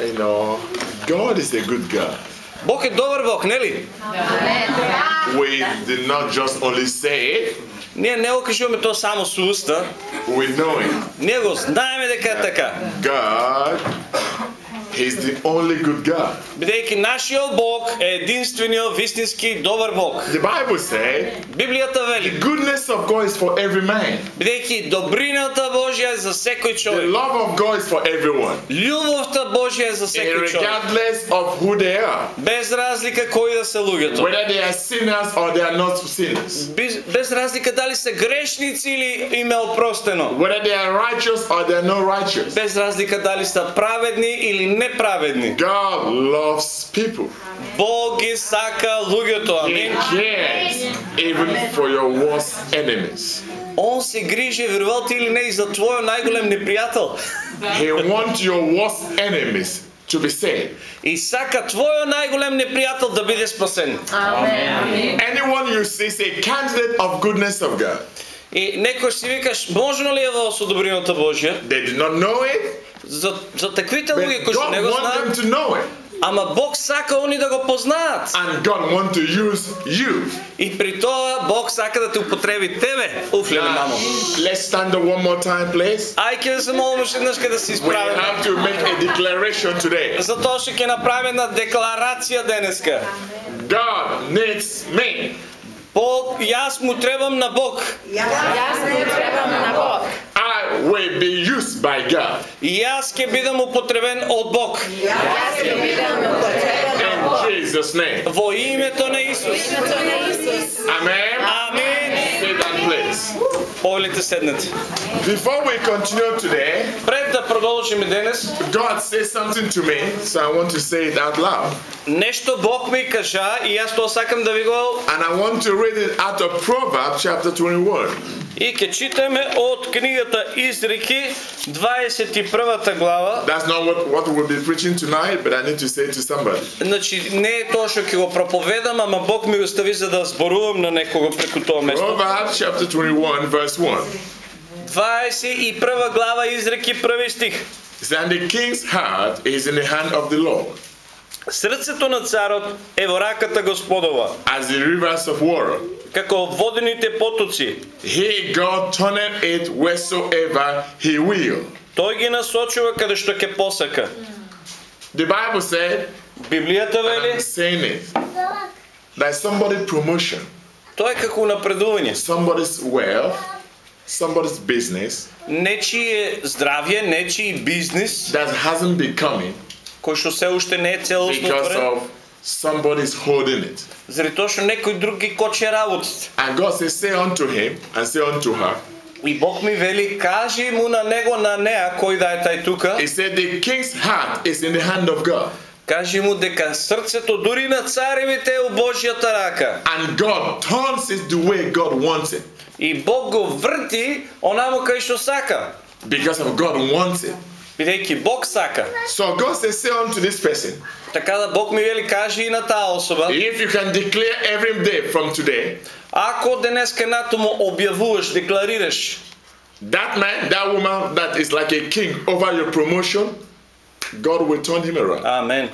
You know, God is a good God. Бог е добър Бог, не ли? We did not just only say it, Ние не го кажуваме то само с уста, we know it. ние го знаеме дека е така. God, He's the only good God. Бидейки нашиот Бог е единствениот вистински добар Бог. The Bible says Библијата the вели, goodness of God is for every man. бидејќи добрината Божја е за секој The човек. love of God is for everyone. Љубовта Божја е за секој човек. Regardless of who they are. Без разлика кои да се луѓето. Whether they are sinners or they are not sinners. Без, без разлика дали се грешници или им е опростено. Whether they are righteous or they are not righteous. Без разлика дали са праведни или неправедни. God loves people. Бог ги сака луѓето. He Амин. cares even for your worst enemies. Он се грижи, верувате или не, и за твојот најголем непријател. He wants your worst enemies to be saved. И сака твојот најголем непријател да биде спасен. Anyone you see is a candidate of goodness of God. И некој си викаш, можно ли е во со добрината Божја? They did not know it, За, за таквите луѓе кои што не го знаат, ама Бог сака они да го познаат. And God wants to use you. И при тоа Бог сака да те употреби тебе. Уфле Now, мамо. let's stand up one more time, please. Ај ќе да се молиме уште еднаш да се We исправиме. have to make a declaration today. Затоа што ќе направиме една декларација денеска. God needs me. Бог, јас му требам на Бог. Јас му требам на Бог. I will be used by God. И јас ќе бидам употребен од Бог. Јас ќе бидам употребен In на Бог. Jesus' name. Во името на Исус. Името на Исус. Amen. Амин. Повелите седнете. Before we continue today, Пред да продолжиме денес, God said something to me, so I want to say it out loud. нешто Бог ми кажа и јас тоа сакам да ви го And I want to read it out of Proverbs chapter 21. и ќе читаме од книгата Изреки 21 глава. That's not what, what we'll be preaching tonight, but I need to say it to somebody. Значи не е тоа што ќе го проповедам, ама Бог ми го стави за да зборувам на некого преку тоа место. Proverbs chapter 21, verse 1. 21 глава Изреки први стих. It says, And the king's heart is in the hand of the Lord, Срцето на царот е во раката Господова, as the rivers of water. како водените потоци. He, God, turneth it wheresoever he will. Тој ги насочува каде што ќе посака. The Bible said, Библијата and I'm вели, saying it, that somebody's promotion, тоа е како напредување. somebody's wealth, somebody's business Нечие здравје, нечии бизнис, that hasn't been coming кој што се уште не е целосно because отворен, of somebody's holding it. заради тоа што некој друг ги коче работите. And God says, Say unto him and say unto her, И Бог ми вели, кажи му на него, на неа, кој да е тај тука, He said, The king's heart is in the hand of God. Кажи му дека срцето дури на царевите е у Божјата рака. And God turns it the way God wants it. И Бог го врти онамо кај што сака, Because of God wants it. бидејќи Бог сака. So God says, Say unto this person, Така да Бог ми вели, кажи и на таа особа, if you can declare every day from today, ако денеска натаму објавуваш, декларираш, that man, that woman that is like a king over your promotion, God will turn him around. Амен.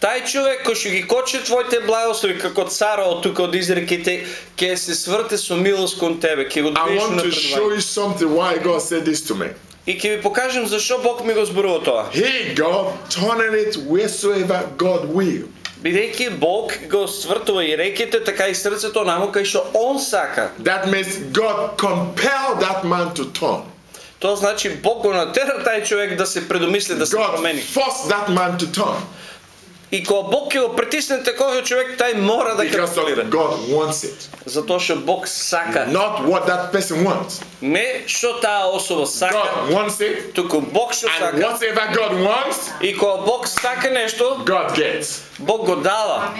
Тај човек кој ќе ги коче твоите благослови како цара од тука од изреките, ќе се сврте со милост кон тебе, ќе го I движиш want на to show you something why God said this to me. И ќе ви покажем зашо Бог ми го зборува тоа. He, God, turning it wheresoever God will. Бидејќи Бог го свртува и реките, така и срцето намо кај што Он сака. That means God compelled that man to turn. Тоа значи Бог го натера тај човек да се предомисли, да се God промени. forced that man to turn И кога Бог ќе го притисне таков човек, тај мора да капитулира. God wants it. Затоа што Бог сака. Not what that person wants. Не што таа особа сака, God wants it. туку Бог што And сака. whatever God wants, И кога Бог сака нешто, God gets. Бог го дава.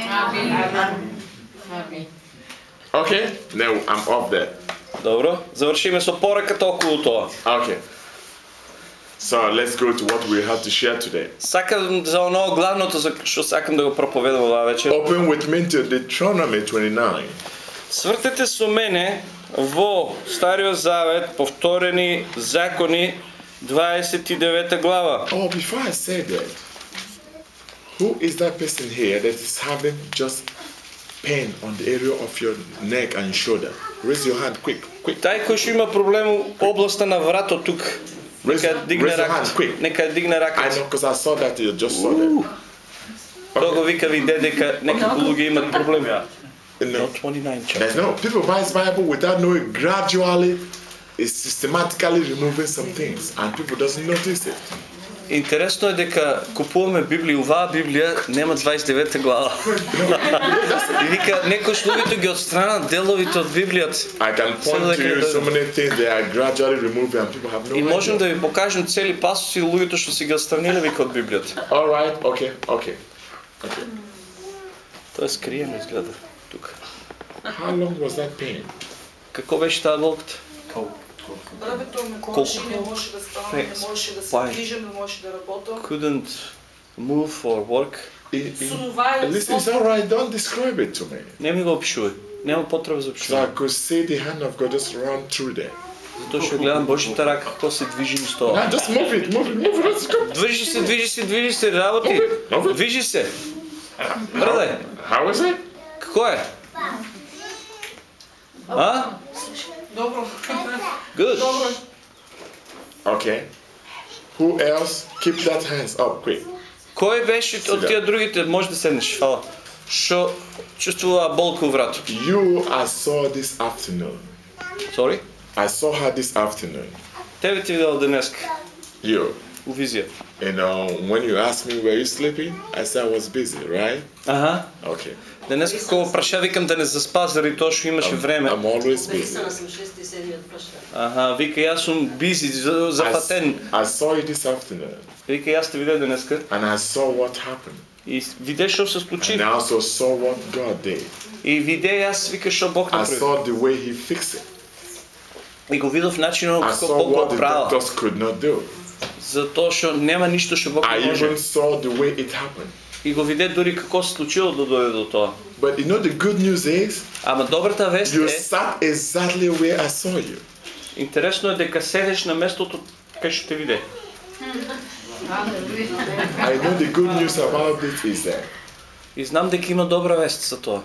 Okay? Now I'm off there. Добро, завршиме со пораката околу тоа. Okay. So let's go to what we have to share today. Сакам за оно главното за што сакам да го проповедам оваа вечер. Open with me to Deuteronomy 29. Свртете со мене во Стариот Завет, повторени закони 29 глава. Oh, before I say that, Who is that person here that is having just pain on the area of your neck and shoulder? Raise your hand quick, Quick. Тај кој што има проблем у областа на врато тук, нека дигне раката. quick. Нека дигне I раката. know because I saw that you just saw that. Тоа го вика виде дека некако луѓе имат проблеми. No, No, 29 чак. there's no people buy this Bible without knowing gradually is systematically removing some things and people doesn't notice it. Интересно е дека купуваме Библија, оваа Библија нема 29 глава. И вика некош луѓето ги отстранат деловите од Библијата. I can point to you да- so many things they are gradually removing and people have no И можем idea. да ви покажем цели пасоси и луѓето што си ги отстраниле вика од Библијата. All right, okay, okay, okay. Тоа е скриено изгледа тука. How long was that pain? Како беше таа болката? Здравето ме Колко? колеше, не можеше да ставам, Не, не можеше да се спай. движам, не можеше да работам. Couldn't move or work. It- it- Сонова е Listen, it's all right. Don't describe it to me. Не ми го опишувај. Нема потреба за So I опишување. could see the hand of God just run through there. Затоа што гледам Божјата рака како се движи низ тоа. Now just move it, move it, move it. Let's go. Движи се, движи се, движи се, работи. Добре. Движи се. Браде, How is it? како е? А? Добро. Good. Добро. Okay. Who else? Keep that hands up, quick. Кој беше од тие другите? Може да седнеш, фала. Што чувствува болка у врато? You I saw this afternoon. Sorry? I saw her this afternoon. Тебе ти видел денеска You. у визија. You know, when you asked me were you sleeping, I said I was busy, right? Аха. Okay. Денеска кога праша викам да не заспа заради тоа што имаше време. I'm always busy. Съм 6 и 7 от пръща. Аха, вика јас сум бизи, за- I, зафатен. I saw you this afternoon Вика јас те видев денеска and I saw what happened. и виде што се случи. And I also saw what God did. И виде јас вика што Бог I направи. saw the way He fixed it. И го видов начинот I како saw Бог what го the правил. doctors could not do. Затоа што нема ништо што Бог I не може. even saw the way it happened. И го виде дури како се случило да дојде до тоа. But you know the good news is Ама добрата вест you е, sat exactly where I saw you. интересно е дека седеш на местото кај што те виде. I know the good news about it is that И знам дека има добра вест за тоа.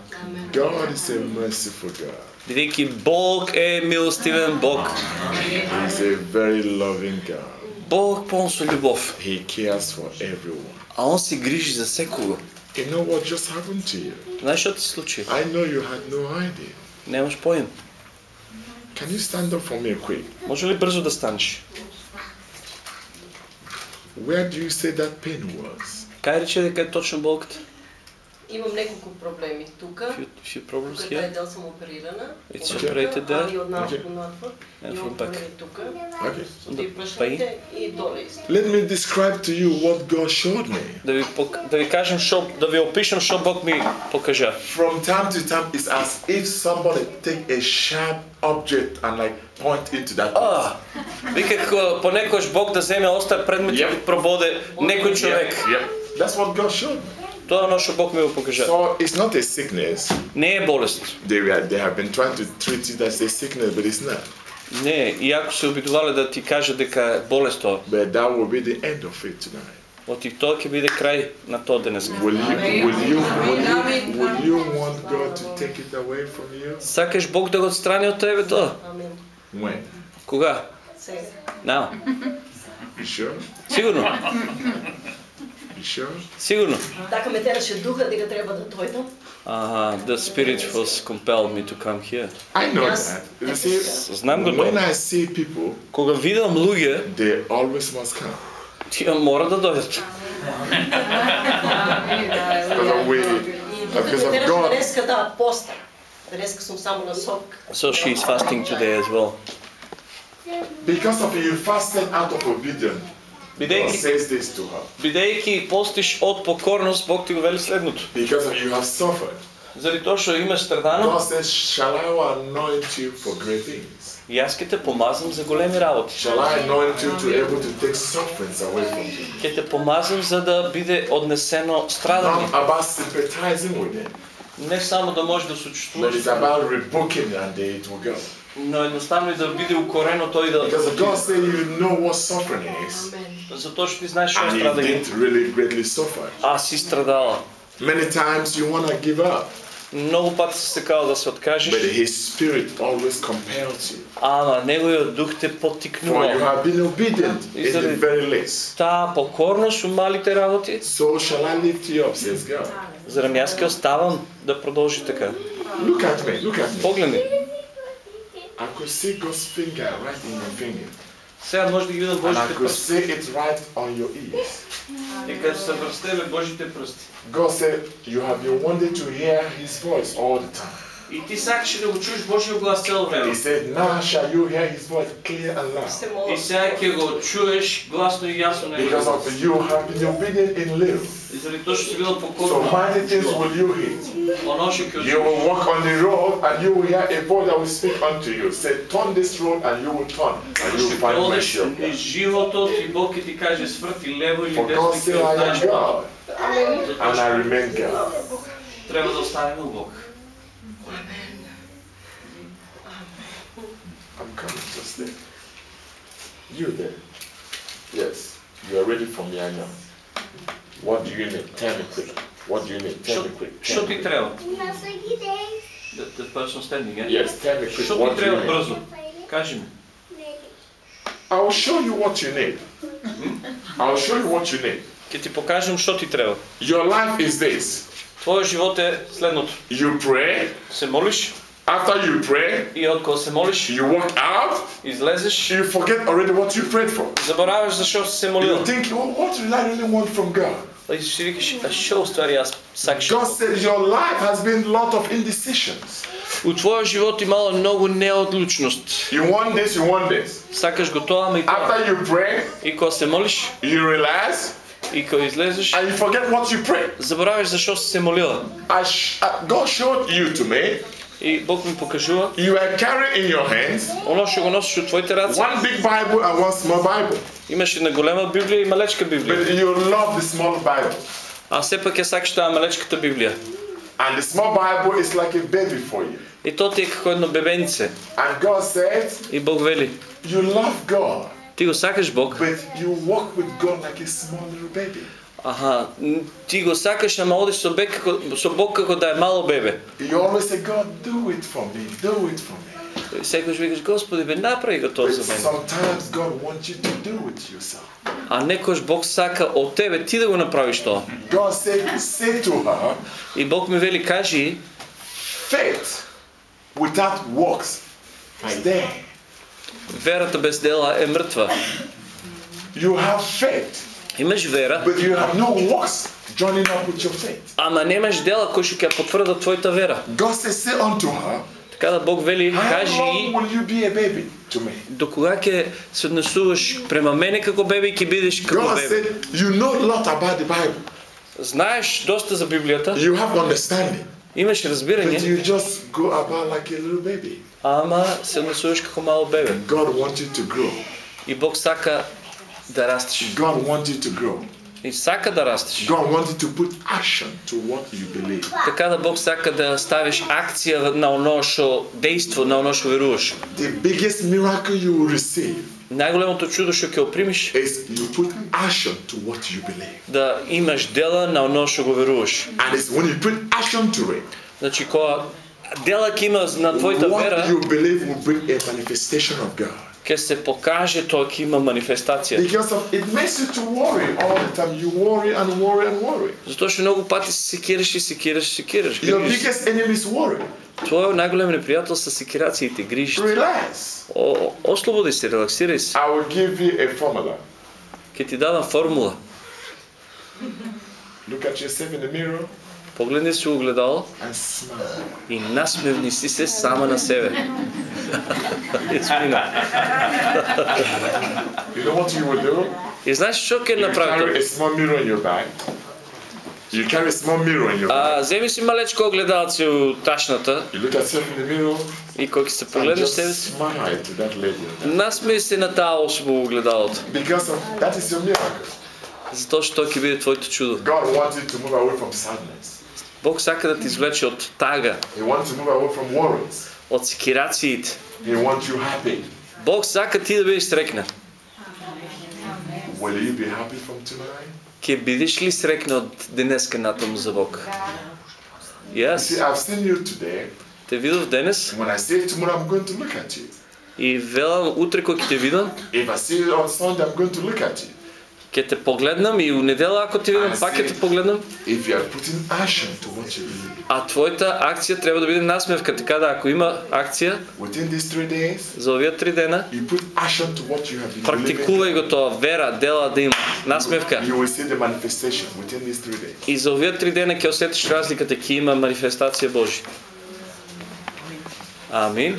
God is a merciful God. Бидејќи Бог е милостивен Бог. He's a very loving God. Бог полн со љубов. He cares for everyone. А Он се грижи за секого. You know what just happened to you? Знаеш што ти се случи? I know you had no idea. Немаш поим. Can you stand up for me quick? Може ли брзо да станеш? Where do you say that pain was? Кај рече дека е точно болката? Имам няколко проблеми. Тук, Few, few problems тук here. е дел съм оперирана. It's Okay. operated А и there. от надвор Okay. до надвор. And Имам from back. проблеми тук. Okay. И пръщите и доле иска. Let me describe to you what God showed me. Да ви, пок- да ви кажем шо, да ви опишем што Бог ми покажа. From time to time, it's as if somebody take a sharp object and like point into that. А, вика како понекогаш Бог да земе остар предмет и Yep. да прободе некој човек. Yep. That's what God showed me. Тоа е оно што Бог ми го покажа. So it's not a sickness. Не е болест. They were, they have been trying to treat it as a sickness, but it's not. Не, иако се обидувале да ти кажа дека е болест тоа. But that will be the end of it tonight. Оти тоа ќе биде крај на тоа денес. Will you, will you, will you, will you want God to take it away from you? Сакаш Бог да го отстрани од тебе тоа? Амин. When? Кога? Сега. Now. You sure? Сигурно, You sure? сигурно. Така ме тераше духа дека треба да дойдам. Ага, the spirit was compelled me to come here. I know Yes. that. You see, Знам го when тоа. I see people, Кога видам луѓе, they always must come. тие мора да дојдат. Because we, И духа because ме of тераше God, денеска да поста. Денеска съм само на сок. So she is fasting today as well. because of you fasted out of obedience, God Бидејќи says this to her. бидејќи постиш од покорност, Бог ти го вели следното. Because you have suffered. Заради тоа што имаш страдано, God says, Shall I anoint you for great things? аз ќе те помазам за големи работи. Shall I anoint you to able to take sufferings away from you? Ќе те помазам за да биде однесено страдание. Not about sympathizing with them, Не само да можеш да but сочувствуваш, it's about rebuking and it will go. Но едноставно и да биде укорено тој да Because God said you know what suffering is. Амен. Затоа што ти знаеш што and you страдање. didn't really greatly suffer. А си страдала. Many times you want to give up, Многу пати си сакала да се but откажеш, His Spirit always compels you. ама неговиот дух те For you поттикнува. have been obedient in the very least. Таа покорност у малите работи, So shall I lift you up, says God. зарем јас ќе оставам да продолжи така. Look at me, look at me. Погледни. I could see God's finger right in your finger. Сега може да ги видам And I Божите could пръсти. see it right on your ears. И като са връстели Божите пръсти. God said, You have been wanting to hear His voice all the time. И ти сакаше да го чуеш Божия глас цяло He време. said, Now shall you hear His voice clear and loud. Се И моля. сега ќе го чуеш гласно и ясно на Because of you have been obedient in little. И заради тоа што си била So покорна, mighty things will you hear. оно што ќе You will чуеш. walk on the road and you will hear a voice that will speak unto you. Say, turn this road and you will turn and you will Ще find одеш mercy of God. низ животот и Бог ќе ти каже сврти лево или For God десно said, ќе I знаеш am право. God Затоа and I што remain God. треба да оставиме у Бог. You there? Yes. You are ready for me, I know. What do you need? Tell me quick. What do you need? Tell Што me quick. што Tell ти me. треба? Nas seguireis. Да the person standing, eh? Yes, tell me quick. Што What ти do you треба need? брзо? Кажи ми. I will show you what you need. I will show you what you need. Ќе ти покажем што ти треба. Your life is this. Твојот живот е следното. You pray. Се молиш After you pray, и откога се молиш, you walk out. излезеш, You forget already what you prayed for. забораваш зашо си се молил. You think, well, what did I really want from God? И си викаш, а што уствари јас сакаш? God said your life has been a lot of indecisions. У твојот живот имало многу неодлучност. You want this, you want this. Сакаш го тоа, ама и тоа. After you pray, И кога се молиш, you realize и кога излезеш, and you forget what you prayed. забораваш зашо си се молила. I sh- uh, God showed you to me. И Бог ми покажува You are carrying in your hands оно што го носиш у твоите раце. one big Bible and one small Bible. Имаш една голема Библија и малечка Библија. But you love the small Bible. А сепак ја сакаш таа малечката Библија. And the small Bible is like a baby for you. И тоа ти е како едно бебенце. And God said, И Бог вели, You love God, ти го сакаш Бог, but you walk with God like a small little baby. аха, м, ти го сакаш, ама одиш со, бек, како, со Бог како да е мало бебе. You always say, God, do it for me, do it for me. И секогаш викаш, Господи, бе, направи го тоа But за мене. sometimes God wants you to do it yourself. А некош Бог сака од тебе ти да го направиш тоа. God said, Say to her, И Бог ми вели, кажи, faith without works is dead. верата без дела е мртва. You have faith, Имаш вера, but you have no works joining up with your faith. ама немаш дела кои што ќе ја потврдат твојата вера. God says, Say unto her, Така да Бог вели, How кажи long will you be a baby to me? до кога ќе се однесуваш према мене како бебе и ќе бидеш како God бебе. said, You know a lot about the Bible. Знаеш доста за Библијата, You have understanding. имаш But разбирање, you just go about like a little baby. ама се однесуваш како мало бебе. God wants you to grow. И Бог сака да растеш. God wants you to grow. И сака да растеш. God wants you to put action to what you believe. Така да Бог сака да ставиш акција на оно што дејство, на оно што веруваш. The biggest miracle you will receive Најголемото чудо што ќе опримиш is you put action to what you believe. да имаш дела на оно што го веруваш. And it's when you put action to it, Значи кога дела ќе има на твојата what вера, you believe will bring a manifestation of God. Ќе се покаже тоа ќе има манифестација. Because of, it makes you to worry all the time. You worry and worry and worry. Затоа што многу пати се секираш и секираш и секираш. Your Грижиш. biggest enemy is worry. Твојот најголем непријател са секирациите, грижите. Relax. О, ослободи се, релаксирај се. I will give you a formula. Ќе ти дадам формула. Look at yourself in the mirror Погледни се у огледало and smile. и насмевни си се сама на себе. И смина. You know what you will do? И знаеш што ќе bag. You carry a small mirror in your bag. А, земи си малечко огледалце у ташната You look at yourself in the mirror и кога се погледнеш себе си, smile to that lady. насмеј се на таа особа у огледалото. Because of, that is your miracle. Затоа што ќе биде твоето чудо. God wants you to move away from sadness. Бог сака да те извлече од тага, He wants to move away from worries. од секирациите. He wants you happy. Бог сака ти да бидеш срекна. Will you be happy from tonight? Ќе бидеш ли срекнат денеска натаму за Бог? See, Yes. I've seen you today. Те видов денес When I see you tomorrow, I'm going to look at you. и велам утре кога ќе те видам, If I see you on Sunday, I'm going to look at you. Ќе те погледнам и у недела ако те видам пак ќе те погледнам. If you are putting action to what you believe, А твоята акција треба да биде насмевка, така да ако има акција within these three days, за овие три дена, you put action to what you have been практикувај го тоа, вера, дела да има, насмевка. You will see the manifestation within these three days. И за овие три дена ќе осетиш разликата, ќе има манифестација Божја. Амин.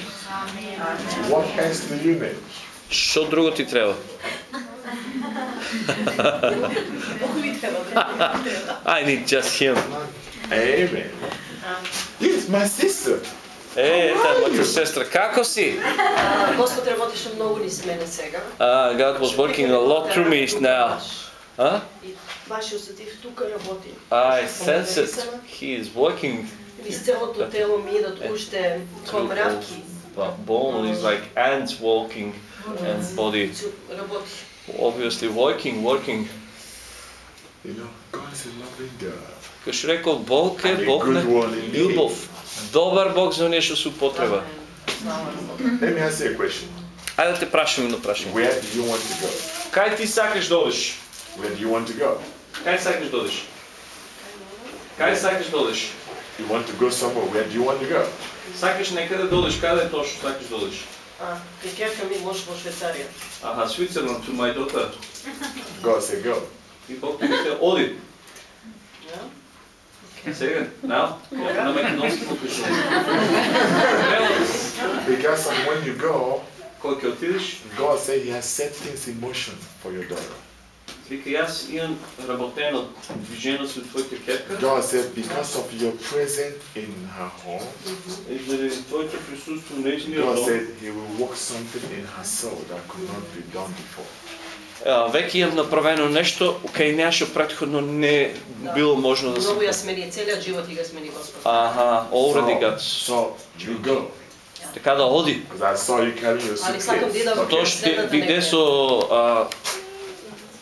What else do you need? Што друго ти треба? I need just him. Amen. Yes, my sister. Е, ета, моята сестра, како си? А, Господ работеше многу низ мене сега. Uh, God was working a lot through me now. Huh? И баш усетив тука работи. I sense it. He is working. Низ целото тело ми идат уште комравки. But bone is like ants walking and body Цу- Работи. obviously working, working. You know, God is a loving God. Како што рекол, Бог е And a Бог good на one indeed. љубов. Добар Бог за оние што се употреба. Let me ask you a question. Ајде да те прашам едно прашање. Where do you want to go? Кај ти сакаш да одиш? Where do you want to go? Кај сакаш да одиш? Кај сакаш да одиш? You want to go somewhere. Where do you want to go? Сакаш некаде да одиш, каде е тоа што сакаш да одиш? Uh, they came to Switzerland. Aha, Switzerland to my daughter. go, say go. You hope to get all it. Yeah. Okay. Say it now. Because when you go, go say he has set things in motion for your daughter. God said because of your presence in her home, и заради твоето присуство в нејзиниот God дом. said He will work something in her soul that could not be done before. А, Веќе имам направено нешто кај неа што претходно не било можно да се. Многу ја смени, целиот живот и го смени Господ. Аха, already so, got. so you go. Така да оди. Because I saw you carrying your Ali svakom suitcase. dida во Тоа што ти виде со а,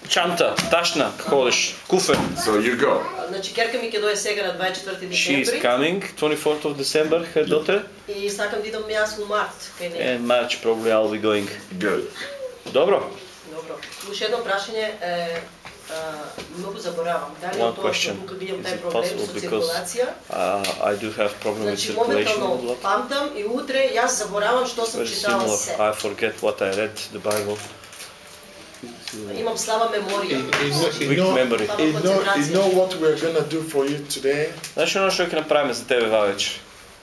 чанта, ташна, ходиш, куфер. So you go. Значи, керка ми ќе дое сега на 24 She is декември coming, 24th of December, her daughter. и сакам да идам јас во март кај неја. And March probably I'll be going. Good. Добро. Добро. Уште едно прашање е а, многу заборавам. Дали One е тоа што question. тука ги имам Is тај it проблем possible со because- циркулација? Uh, I do have problem with Значи, circulation a моментално lot. памтам и утре јас заборавам што сум Very читала similar. се. I forget what I read the Bible. Имам слаба меморија. You know, you Weak know, memory. you know, you know what we're gonna do for you today? Знаеш оно што ќе направиме за тебе вавеч?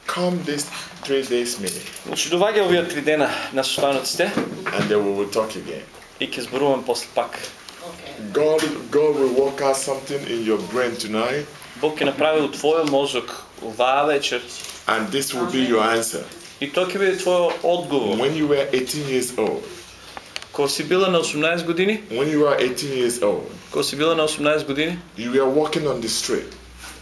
Come this three days meeting, Значи доваѓа овие три дена на состаноците and then we will talk again. и ќе зборуваме после пак. Океј. God, God will work out something in your brain tonight, Бог ќе направи у твојот мозок оваа вечер and this will be your answer. и тоа ќе биде твојот одговор. When you were 18 years old, Кога си била на 18 години, when you were 18 years old, кога си била на 18 години, you were walking on the street,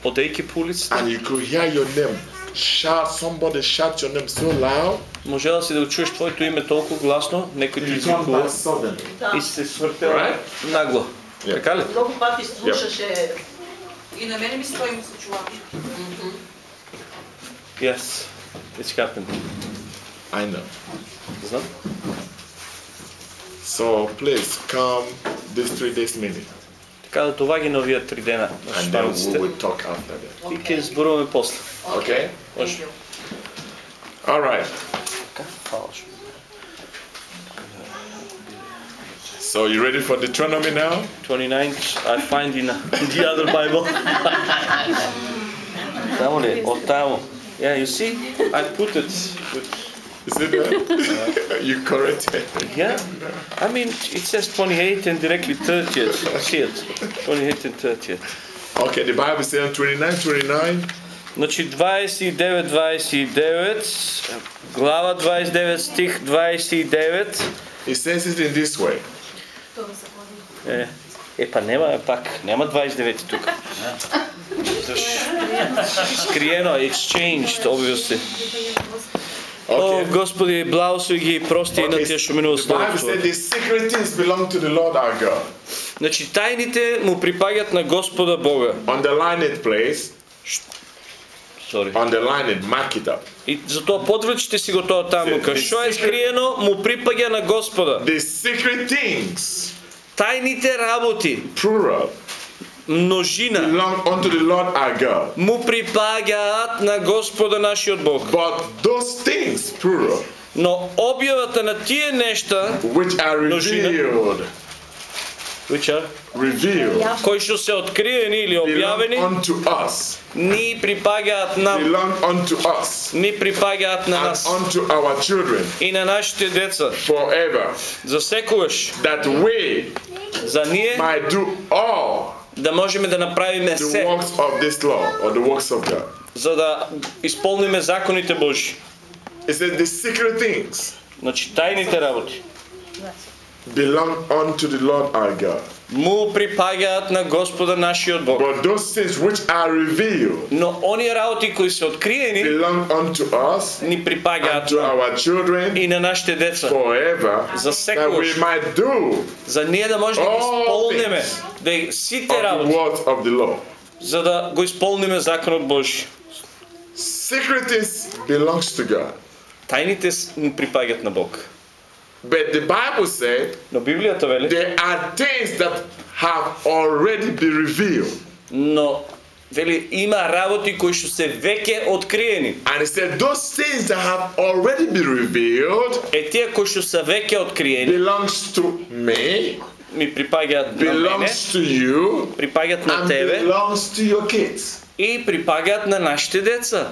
одејќи по улицата, and you could hear your name shout. Somebody shout your name so loud, можела си да го чуеш твоето име толку гласно, некој ти you come извикува back suddenly. Да. и се свртела Right? нагло. Yeah. Така ли? Многу пати слушаше И на мене ми се тоа им се чува. Yes, it's happened. I know. Знам. So please come this three days meeting, Така да доваѓа на овие три дена на and then we штаниците will talk after that. и ќе зборуваме после. Okay? Thank you. All right. Така, фалш. So you ready for Deuteronomy now? 29 I find in the other Bible. Таму ли? Од таму. Yeah, you see? I put it with You see that? you corrected. Yeah, I mean, it says 28 and directly 30th. See it? 28 and 30th. Okay, the Bible says 29, 29. Значи 29, 29, глава 29, стих 29. It says it in this way. Е, е па нема пак, нема 29 тук. Скриено, it's changed, Obviously. О, Okay. Господи, благослови ги и прости на Okay, тие што минува The Bible says Словото. the secret things belong to the Lord our God. Значи тайните му припагат на Господа Бога. Underline it, please. Sorry. Underline it, mark it up. И затоа подвречите си го тоа таму. Ка што е скриено, му припаѓа на Господа. The secret things, Тајните работи, plural, множина, belong unto the Lord our God. му припаѓаат на Господа нашиот Бог. But those things, plural, Но објавата на тие нешта, which are Množina. revealed, which are, revealed, кои што се откриени или belong објавени, unto us, ни припаѓаат нам, belong unto us, ни припаѓаат на and нас unto our children и на нашите деца. forever, За секогаш, that we за ние might do all да можеме да направиме the се, works of this law or the works of God. за да исполниме законите Божи. It says the secret things Значи тајните работи belong unto the Lord our God. му припаѓаат на Господа нашиот Бог. But those things which are revealed Но оние работи кои се откриени belong unto us ни and припаѓаат to our children и на нашите деца. forever, За that we секогаш. might do За ние да може да ги All исполниме, things да ги- сите of the работи, words of the law. за да го исполниме законот Божи. Secret things belongs to God. Тајните с- му припаѓаат на Бог. But the Bible said Но Библијата вели, there are things that have already been revealed. но вели има работи кои што се веќе откриени. And it said those things that have already been revealed Е тие кои што се веќе откриени belongs to me, ми припаѓаат на мене, belongs to you, припаѓаат на and тебе belongs to your kids. и припаѓаат на нашите деца.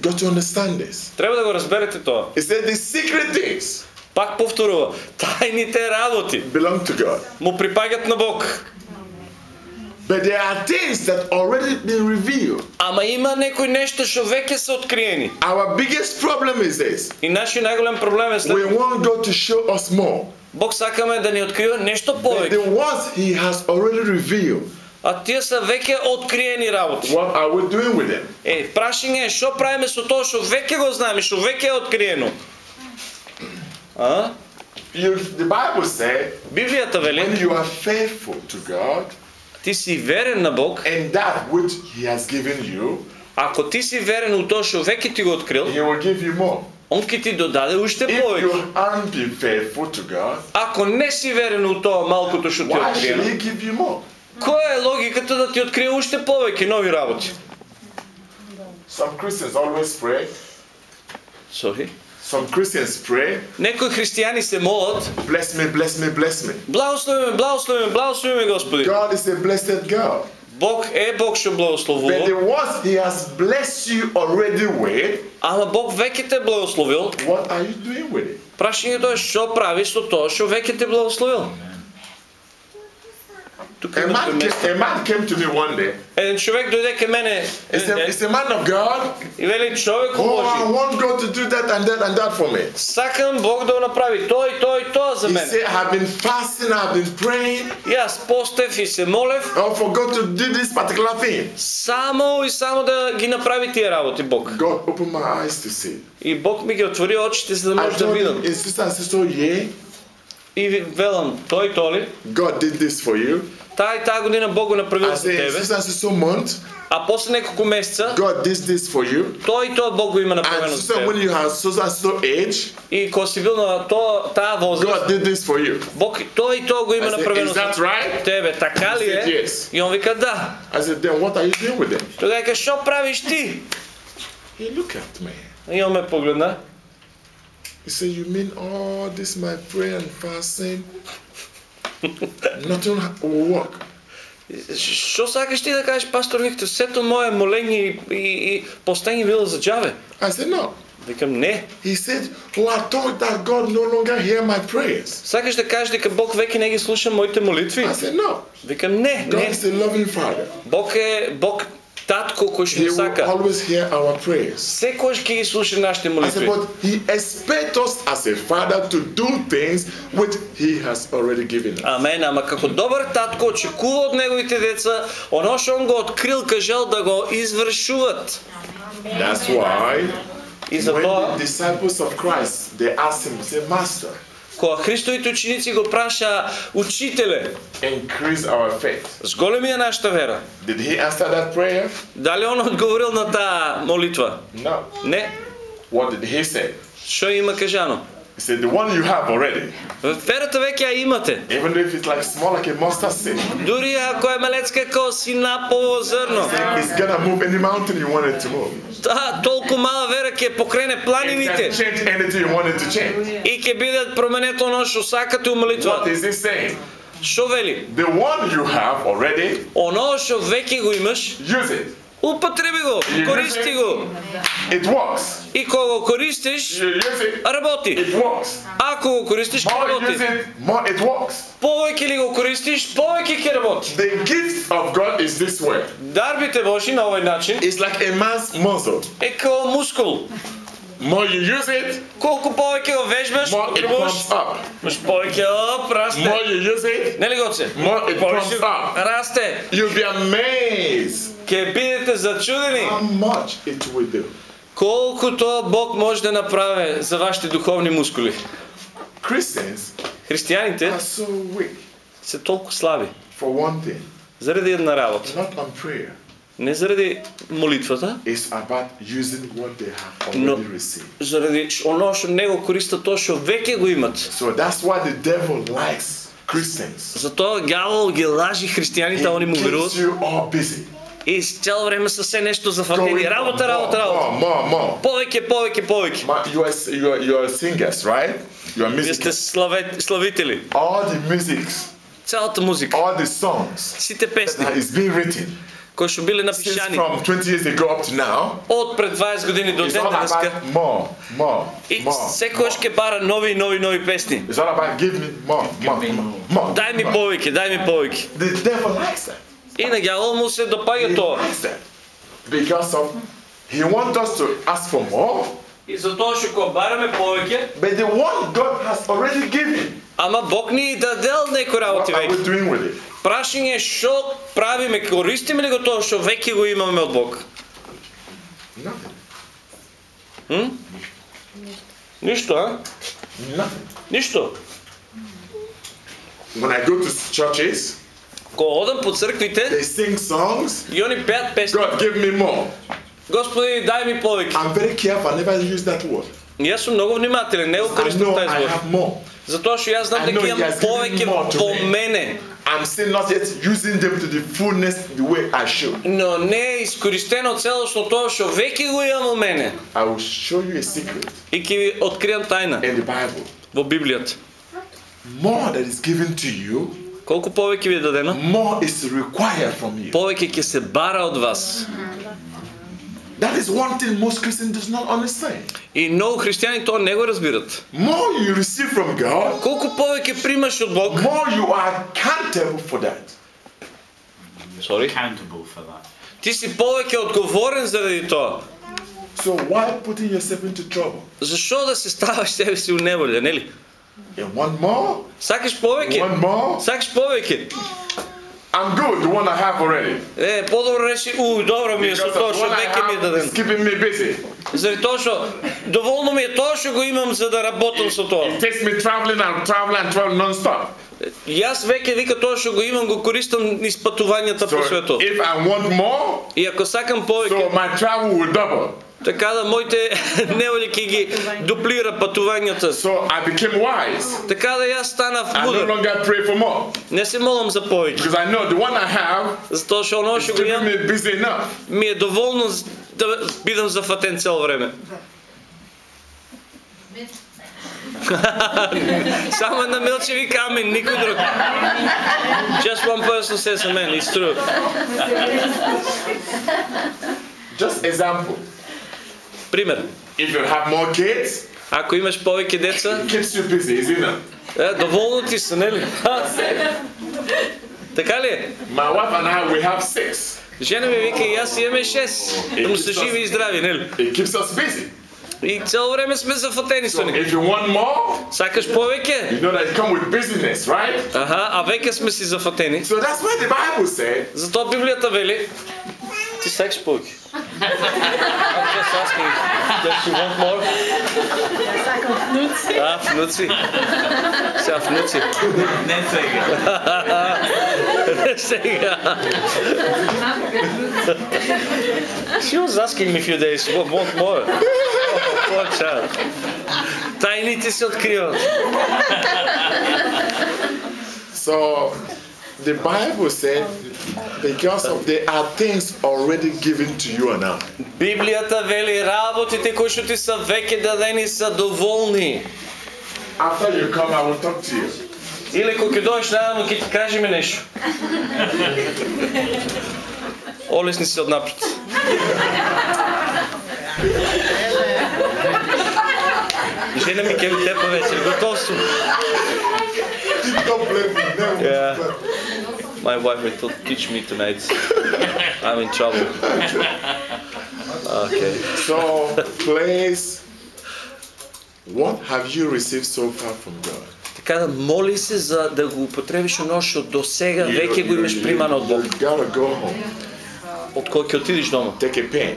Got to understand this. Треба да го разберете тоа. It said the secret things Пак повторува, тајните работи belong to God. му припаѓаат на Бог. But there are things that already been revealed. Ама има некои нешто што веќе се откриени. Our biggest problem is this. И нашиот најголем проблем е We след want God to show us more. Бог сакаме да ни открива нешто повеќе. the ones He has already revealed. А тие се веќе откриени работи. What are we doing with them? Е, прашање е што правиме со тоа што веќе го знаеме, што веќе е откриено. А? The Bible said, Библијата вели, when you are faithful to God ти си верен на Бог, and that which He has given you, ако ти си верен у тоа што веќе ти го открил, He will give you more. Он ќе ти додаде уште повеќе. Ако не си верен у тоа малкото што ти more? која е логиката да ти открие уште повеќе нови работи? Some Christians always pray. Sorry. Some Christians pray, Некои христијани се молат, bless me, bless me, bless me. благослови ме, благослови ме, благослови ме Господи. God is a blessed God. Бог е Бог што But благословува, the ones He has blessed you already with, ама Бог веќе те благословил. what are you doing with it? Прашањето е што прави со тоа што веќе те благословил. Тука A има man, место. came, a man came to me one day. Еден човек дојде кај мене He's еден a, ден he's a man of God. и вели човек Oh, I Божи. want God to do that and that and that for me. Сакам Бог да го направи тоа и тоа и тоа за He мене. said, I've been fasting, I've been praying. И аз постев и се молев Oh, for God to do this particular thing. само и само да ги направи тие работи Бог. God opened my eyes to see. И Бог ми ги отвори очите за да I може да told видам. him, sister and sister, yeah, И ви велам, тој то ли? God did this for you. Таа и таа година Бог го направил за тебе. sister and sister, month, А после неколку месеца, God did this for you. тој и тоа Бог го има And направено за sister, when тебе. you have so and so age, И кога си бил на тоа, таа возраст, God did this for you. Бог тоа и тоа го има направено is за that right? тебе. Така ли е? yes. И он вика да. I said, then what are you doing with them? Тогава вика, што правиш ти? He looked at me. И он ме погледна. He said, you mean all this my prayer and fasting? Nothing will work. Што сакаш ти да кажеш, пастор Виктор, сето мое молење и, и, и постење било за джаве? I said, no. Викам, не. He said, oh, I thought that God no longer hear my prayers. Сакаш да кажеш дека Бог веќе не ги слуша моите молитви? I said, no. Викам, не, God не. is a loving Father. Бог е Бог татко кој што He ни will сака. always hear our prayers. Секојаш ќе ги слуша нашите I said, молитви. but He expects us as a father to do things which He has already given us. Амен, ама како добар татко очекува од неговите деца оно што он го открил, кажал да го извршуват. That's why И when затоа the disciples of Christ they asked Him, say, Master, Кога Христовите ученици го праша учителе, increase our faith. зголеми е нашата вера. Did he answer that prayer? Дали он одговорил на таа молитва? No. Не. What did he say? Што има кажано? He said, the one you have already, Верата веќе ја имате. even if it's like small like a mustard seed, Дури ако е малецка како синапово зрно. it's gonna move any mountain you want it to move. Таа толку мала вера ќе покрене It планините can change anything you want it to change. и ќе биде променето оно што сакате у What молитва. is he saying? Што вели? The one you have already, Оно што веќе го имаш, use it. Употреби го, користи го. It works. И кога го користиш, работи. it works. Ако го користиш, ќе More you use работи. it, more it works. Повеќе ли го користиш, повеќе ќе работи. The gift of God is this way. Дарбите Божи на овој начин It's like a man's muscle. е како мускул. More you use it, Колку повеќе го вежбаш, more it pumps up. имаш повеќе оп, расте. More you use it, Нели гоце? more it pumps up. расте. You'll be amazed Ќе бидете зачудени how much it will do. колку тоа Бог може да направи за вашите духовни мускули. Christians Християните are so weak се толку слаби for one thing, заради една работа. not on prayer. Не заради молитвата, It's about using what they have No. already received. заради оно што не го користат тоа што веќе го имат. So that's why the devil likes Christians. Затоа ѓавол ги лажи християните, они му He и цяло време са се нешто зафатени. Работа, работа, работа. More, more, more. Повеќе, повеќе, повеќе. Ma- You are, you are, you are singers, right? You are Вие сте musicians. славе, славители. All the musics, Цялата музика, all the songs сите песни that is being written кои што биле since напишани from 20 years ago up to now, од пред 20 години до ден денеска more, more, и more. секојаш ќе бара нови, нови, нови песни. It's all about give me more, more, more, more. Дај ми повеќе, дај ми повеќе. The devil likes that. И на ѓавол му се допаѓа тоа. because of he wants us to ask for more, И затоа што кога бараме повеќе, but the one God has already given. ама Бог ни дадел некои работи What are we веќе. doing with it? Прашање е што правиме, користиме ли го тоа што веќе го имаме од Бог? Nothing. М? Ништо, а? Nothing. Ништо. When I go to churches, Кога одам по црквите they sing songs. и они пеат песни, God, give me more. Господи, дај ми повеќе. I'm very careful. I never use that word. И Јас сум многу внимателен, не го I користам know тај I збор. have more. Затоа што јас знам I дека know he имам has given повеќе more to во me. мене, I'm still not yet using them to the fullness the way I should. но не е искористено целосно тоа што веќе го имам во мене. I will show you a secret И ќе ви откриам тајна in the Bible. во Библијата. More that is given to you, Колку повеќе ви е дадено, more is required from you. повеќе ќе се бара од вас. That is one thing most Christians does not understand. И многу христијани тоа не го разбират. More you receive from God, Колку повеќе примаш од Бог, more you are accountable for that. Sorry? accountable for that. ти си повеќе одговорен заради тоа. So why putting yourself into trouble? Зашо да се ставаш себе си у неволја, нели? You want more? Сакаш повеќе? want more? Сакаш повеќе? I'm good, the one I have already. Е, подобро реши, у, добро ми е со тоа што one веќе ми е даден. keeping me busy. Заради тоа што доволно ми е тоа што го имам за да работам со тоа. It takes me traveling and traveling and traveling non-stop. Јас веќе вика тоа што го имам го користам низ патувањата So по светот. if I want more, И ако сакам повеќе, so my travel will double. Така да моите неволи ќе ги дуплира патувањата. So I became wise. Така да јас станав I no мудар. longer pray for more. Не се молам за повеќе, Because I know the one I have затоа што оно што го имам ми е доволно да бидам зафатен цело време. Само една Милче вика амен, никој друг. Just one person says amen, it's true. Just example. Пример. If you have more kids, Ако имаш повеќе деца, it keeps you busy, isn't it? е, доволно ти се, нели? Ха? Така ли е? My wife and I, we have six. Жена ми вика и аз имаме шест. Да му се живи и здрави, нели? It keeps us busy. И цяло време сме зафатени со него. If you want more, Сакаш повеќе? you know that it comes with business, right? Аха, а веќе сме си зафатени. So that's why the Bible said, Затоа Библијата вели, Ти секс повеќе. I'm just asking. Does she want more? А, внуци. Сега внуци. Не сега. Сега. She was asking me a few days, what want more? Oh, poor child. Тайните се откриват. So the Bible said, because of there are things already given to you and I. Библијата вели работите кои што ти се веќе дадени се доволни. After you come, I will talk to you. Или кога ќе дојдеш најавно ќе ти кажеме нешто. Олесни се однапред. Жена ми ќе ви тепа вечер, готов сум. Don't blame me. Never Yeah. blame me. My wife will teach me tonight. I'm in trouble. Okay. So, please, what have you received so far from God? Така да моли се за да го употребиш оно што до сега You- веќе го you- имаш you- примано од Бог. You gotta go home, Од кој ќе отидеш дома. take a pen,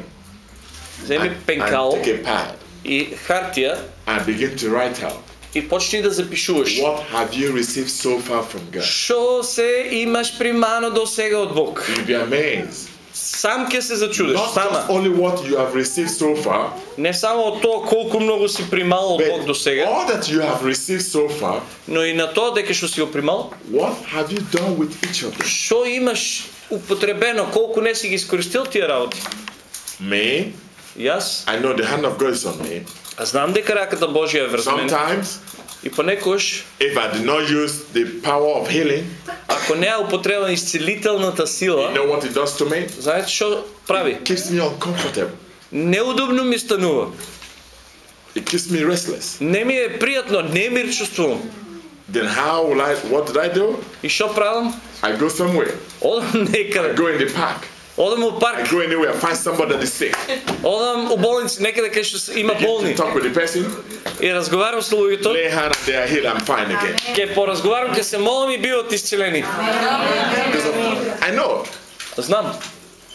Земи and, пенкал and take a pad, и хартија and begin to write out и почни да запишуваш. what have you received so far from God. Што се имаш примано до сега од Бог? You'll be amazed. Сам ќе се зачудиш, Not just сама. only what you have received so far, Не само од тоа колку многу си примал од Бог but до сега, all that you have received so far, но и на тоа дека што си го примал, what have you done with each of them? што имаш употребено, колку не си ги искористил тие работи. Me, Јас I know the hand of God is on me. а знам дека раката Божја е врз мене Sometimes, и понекогаш if I did not use the power of healing, ако не ја употребам исцелителната you сила, know what it does to me? знаете што прави? keeps me uncomfortable. Неудобно ми станува. It keeps me restless. Не ми е пријатно, не мир чувствувам. Then how will I? What did I do? И што правам? I go somewhere. Одам некаде. Go in the park. Одам у I парк, go anywhere. Find somebody that is sick. одам у болници, некаде кај што има болни talk with the person. и разговарам со луѓето. Lay hand and they are healed. I'm fine again. Ќе поразговарам, ќе се молам и биват исцелени. I know Знам,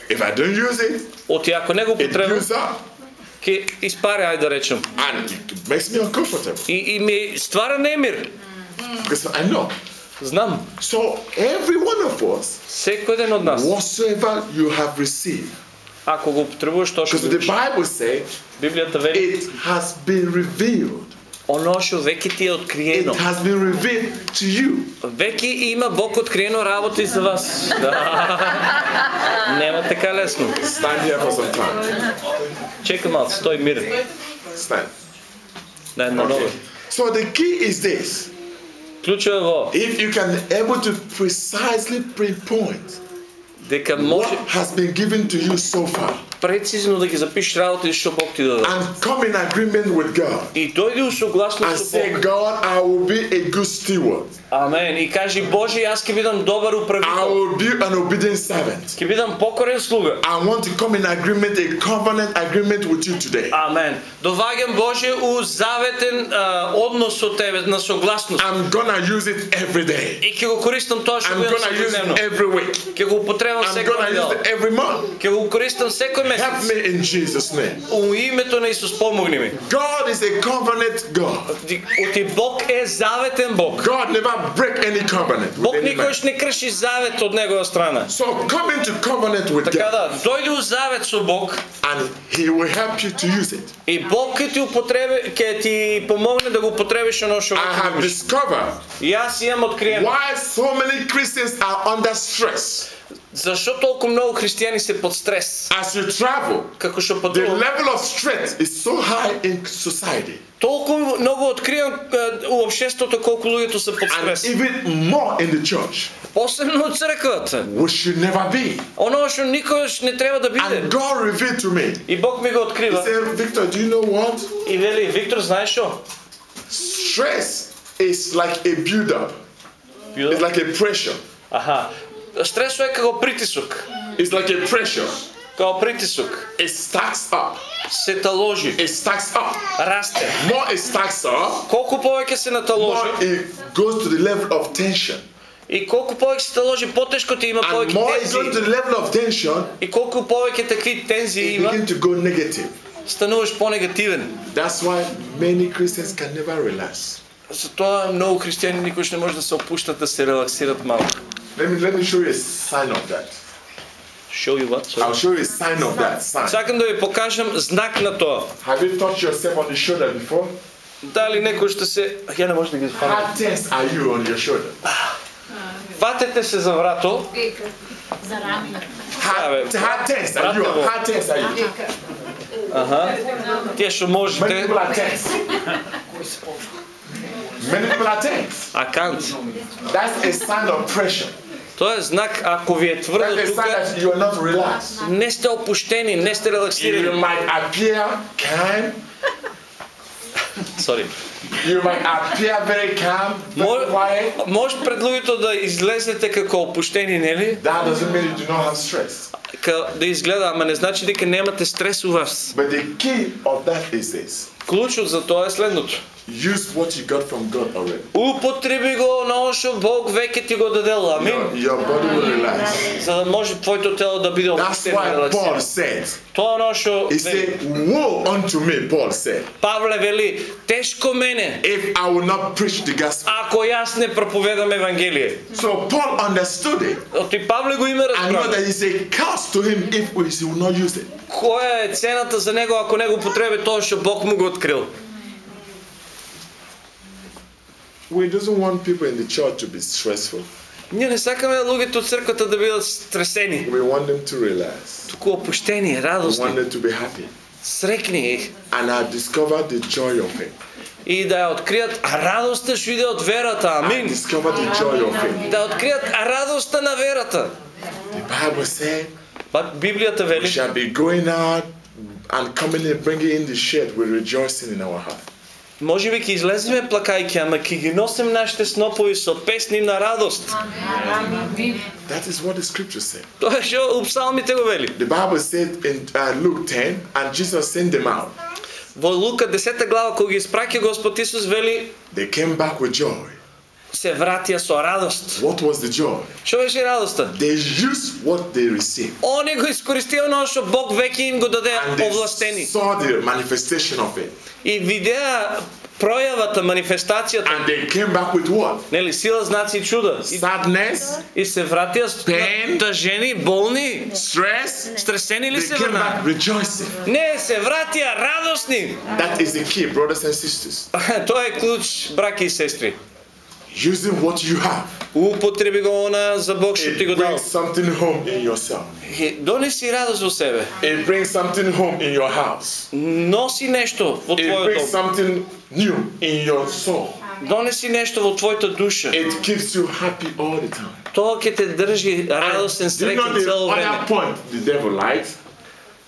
if I don't use it, оти ако не го it потребам, builds up ќе испаре, ајде да речем. and it makes me uncomfortable И, и ми ствара немир. because I know. Знам, So every one of us, секој еден од нас, whatsoever you have received, ако го употребуваш тоа што because го the учиш, Bible says Библијата вели, it has been revealed. оно што веќе ти е It откриено. has been revealed to you. Веќе има Бог откриено работи за вас. Да. Нема така лесно. Stand here for some time. Чекай малку, стој мирен. Stand. На една нога. So the key is this. Клучот е во If you can able to precisely pinpoint дека what може has been given to you so far прецизно да ги запишеш работите што Бог ти даде. and come in agreement with God И дојди у and согласност со say, Бог. God, I will be a good steward. Амен. И кажи Боже, јас ќе бидам добар I управител. will be an obedient servant. Ќе бидам покорен слуга. I want to come in agreement, a covenant agreement with you today. Амен. Доваѓам Боже у заветен а, однос со тебе на согласност. I'm gonna use it every day. И ќе го користам тоа што I'm го имам gonna use секојдневно. it every week. Ќе го употребам I'm секој gonna use ден. it every month. Ќе го користам секој Help месец. me in Jesus' name. У името на Исус помогни ми. God is a covenant God. Ди- Оти Бог е заветен Бог. God never break any covenant with Бог any man. никош не крши завет од негова страна. So come into covenant with Така God да, дојди у завет со Бог and He will help you to use it. и Бог ќе ти употреби, ќе ти помогне да го употребиш оно што го I have имаш. discovered И Јас имам откриено. why so many Christians are under stress. Зашо толку многу христијани се под стрес? As you travel, Како што the патувам, level of stress is so high in society толку многу откривам у општеството колку луѓето се под and стрес. even more in the church, Посебно од црквата. which should never be. Оно што никош не треба да биде. And God revealed to me. И Бог ми го He открива. said, Victor, do you know what? И вели, Виктор, знаеш што? Stress is like a build-up. It's like a pressure. Аха. Стресот е како притисок. It's like a pressure. Како притисок. It stacks up. Се таложи. It stacks up. Расте. More it stacks up, Колку повеќе се наталожи more it goes to the level of tension. И колко повече се наложи, по-тежко ти има And повече more it goes to тензии. the level of tension, И колко повече такви тензии it има, begin to go negative. стануваш по-негативен. That's why many Christians can never relax. Затова много християни никога не може да се опущат да се релаксират малко. Let me let me show you a sign of that. Show you what? I'll show you a sign of that sign. Сакам да ви покажам знак на това. Have you touched yourself on the shoulder before? Дали некой ще се... Я не може да ги хвана. How tense are you on your shoulder? Хватете се за врато. How, Абе, how tense are you? How tense are you? Ага. Тие Many можете. people are tense. Many people tense. А кант. That's a sign of pressure. Той е знак, ако ви е That's твърдо a тук, sign that you are not relaxed. не сте опущени, не сте You релаксирани. might appear calm. Sorry. You might appear very calm, very quiet. може пред луѓето да излезете како опуштени, нели? That doesn't mean you do not have stress. Ка, да изгледа, ама не значи дека немате стрес у вас. But the key of that is this. Клучот за тоа е следното. Use what you got from God already. Употреби го на што Бог веќе ти го дадел. Your, Амин. your body will relax. За да може твоето тело да биде That's опустено и why Paul релаксирано. said, Тоа е оно што he said, woe unto me, Paul said, Павле вели, тешко мене, if I will not preach the gospel. ако јас не проповедам Евангелие. So Paul understood it Оти Павле го има and know разбрано. that it's a curse to him if he will not use it. Која е цената за него ако не го употреби тоа што Бог му го открил? We doesn't want people in the church to be stressful. Ние не сакаме луѓето од црквата да бидат стресени, We want them to relax. туку опуштени, We радосни, want them to be happy. срекни And I discovered the joy of it. и да ја откријат радоста што иде од верата. I Амин. discovered the joy of it. Да откријат радоста на верата. The Bible said Па Библијата we вели, shall be going out and coming and bringing in the shed with rejoicing in our heart. Може би ќе излеземе плакајќи, ама ќе ги носим нашите снопови со песни на радост. That is what the scripture said. Тоа е што псалмите го вели. The Bible said in uh, Luke 10, and Jesus sent them out. Во Лука 10 глава кога ги испраќа Господ Исус вели They came back with joy. Се вратија со радост. What was the joy? Што беше радоста? They used what they received. Они го искористија оно што Бог веќе им го даде And they овластени. saw the manifestation of it. И видеа пројавата, манифестацијата, And they came back with what? нели, сила, знаци и чуда. Sadness, и се вратија Pain. тажени, болни, stress. стресени ли се came врна? back rejoicing. Не, се вратија радосни. That is the key, brothers and sisters. Тоа е клуч, браки и сестри. Using what you have. Употреби го она за Бог што It ти го дал. brings something home in yourself. И Донеси радост во себе. It brings something home in your house. Носи нешто во It твојот brings дом. something new in your soul. Донеси нешто во твојата душа. It keeps you happy all the time. Тоа ќе те држи радостен, do you know среќен the цело other време. point the devil likes?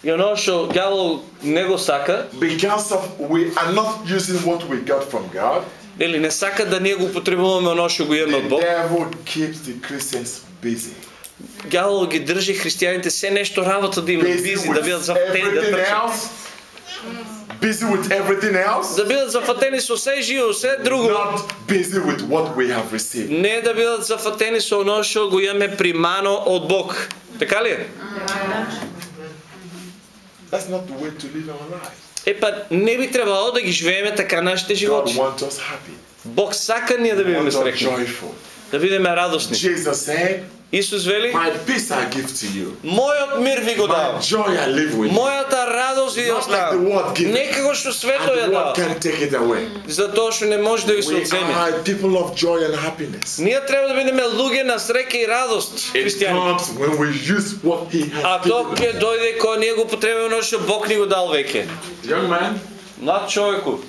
И оно што ѓавол не го сака, Because of we are not using what we got from God, Или не сака да ние го употребуваме оно што го имаме од Бог, devil keeps the Christians busy. ѓавол ги држи христијаните се нешто работа да имат Busy бизи, да бидат зафатени, да everything трчат. else. Busy with everything else. Да бидат зафатени со се живо, се друго. Not busy with what we have received. Не да бидат зафатени со оно што го имаме примано од Бог. Така ли е? That's not the way to live our life. Епа, не би требало да ги живееме така нашите животи. Бог сака ние да бидеме joyful. да бидеме радосни. Jesus said, Исус вели, My peace I give to you. мојот мир ви го My давам. joy I live with. Мојата радост ви ја Not like the world оставам. it. Не како што And свето ја дава. can't take it away. Затоа што не може да ви се We одземе. are people of joy and happiness. Ние треба да бидеме луѓе на среќа и радост, It христијани. comes when we use what He А has тоа given ќе дојде кога ние го потребаме оно што Бог ни го дал веќе. Young man, Млад човеку,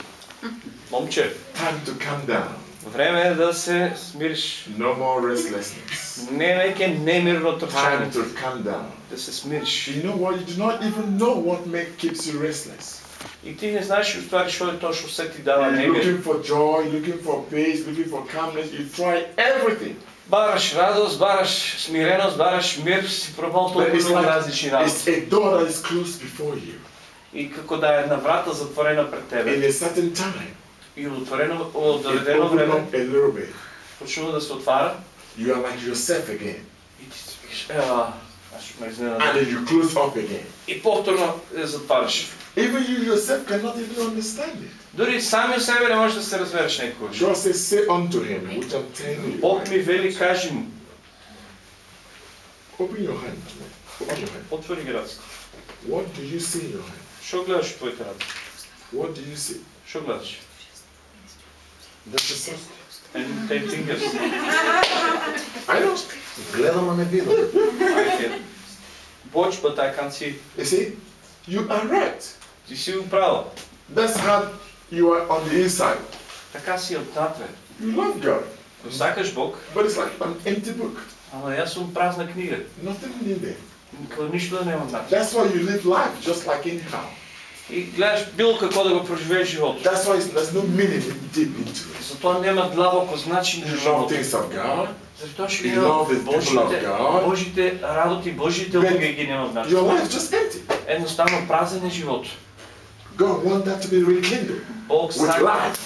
момче, time to calm down. време е да се смириш. No more restlessness. Не веќе немирно Time трчање, to calm down. да се смириш. You know what? You do not even know what make keeps you restless. И ти не знаеш уствари што е тоа што се ти дава You're немир. looking for joy, looking for peace, looking for calmness. You try everything. Бараш радост, бараш смиреност, бараш мир, си пробал But толку it's много like различни работи. it's a door that is closed before you. И како да е една врата затворена пред тебе. In a certain time, И отворено, it одредено opens време, up a little bit. почнува да се отвара. you are like yourself again. И ти си викаш, е, а, аз ще ме изненадам. And then you close up again. И повторно я затваряш. Even you yourself cannot even understand it. Дори сами от себе не можеш да се разбереш някой. God says, say unto him, which I'm telling you. Бог ми вели, кажи му. Open your hand. man. Open your hand. Отвори ги ръцете. What do you see in your hand? Що гледаш в твоите ръце? What do you see? Що гледаш? That's the first. And ten fingers. I know. Гледам, а не видам. I can watch, but I can't see. You see, you are right. Ти си го правил. That's how you are on the inside. Така си отнатре. You love God, Сакаш Бог, but it's like an empty book. ама аз съм празна книга. Nothing new there. Никога нищо да няма значи. That's why you live life just like anyhow. И гледаш било какво да го преживееш живота. That's why there's no meaning deep into it. Затова няма длабоко значение на живота. things of God. The people of Божите. Божите работи, Божите луги ги няма Your значение. life just empty. Едноставно празен е живот. God wants that to be rekindled Бог with сака life.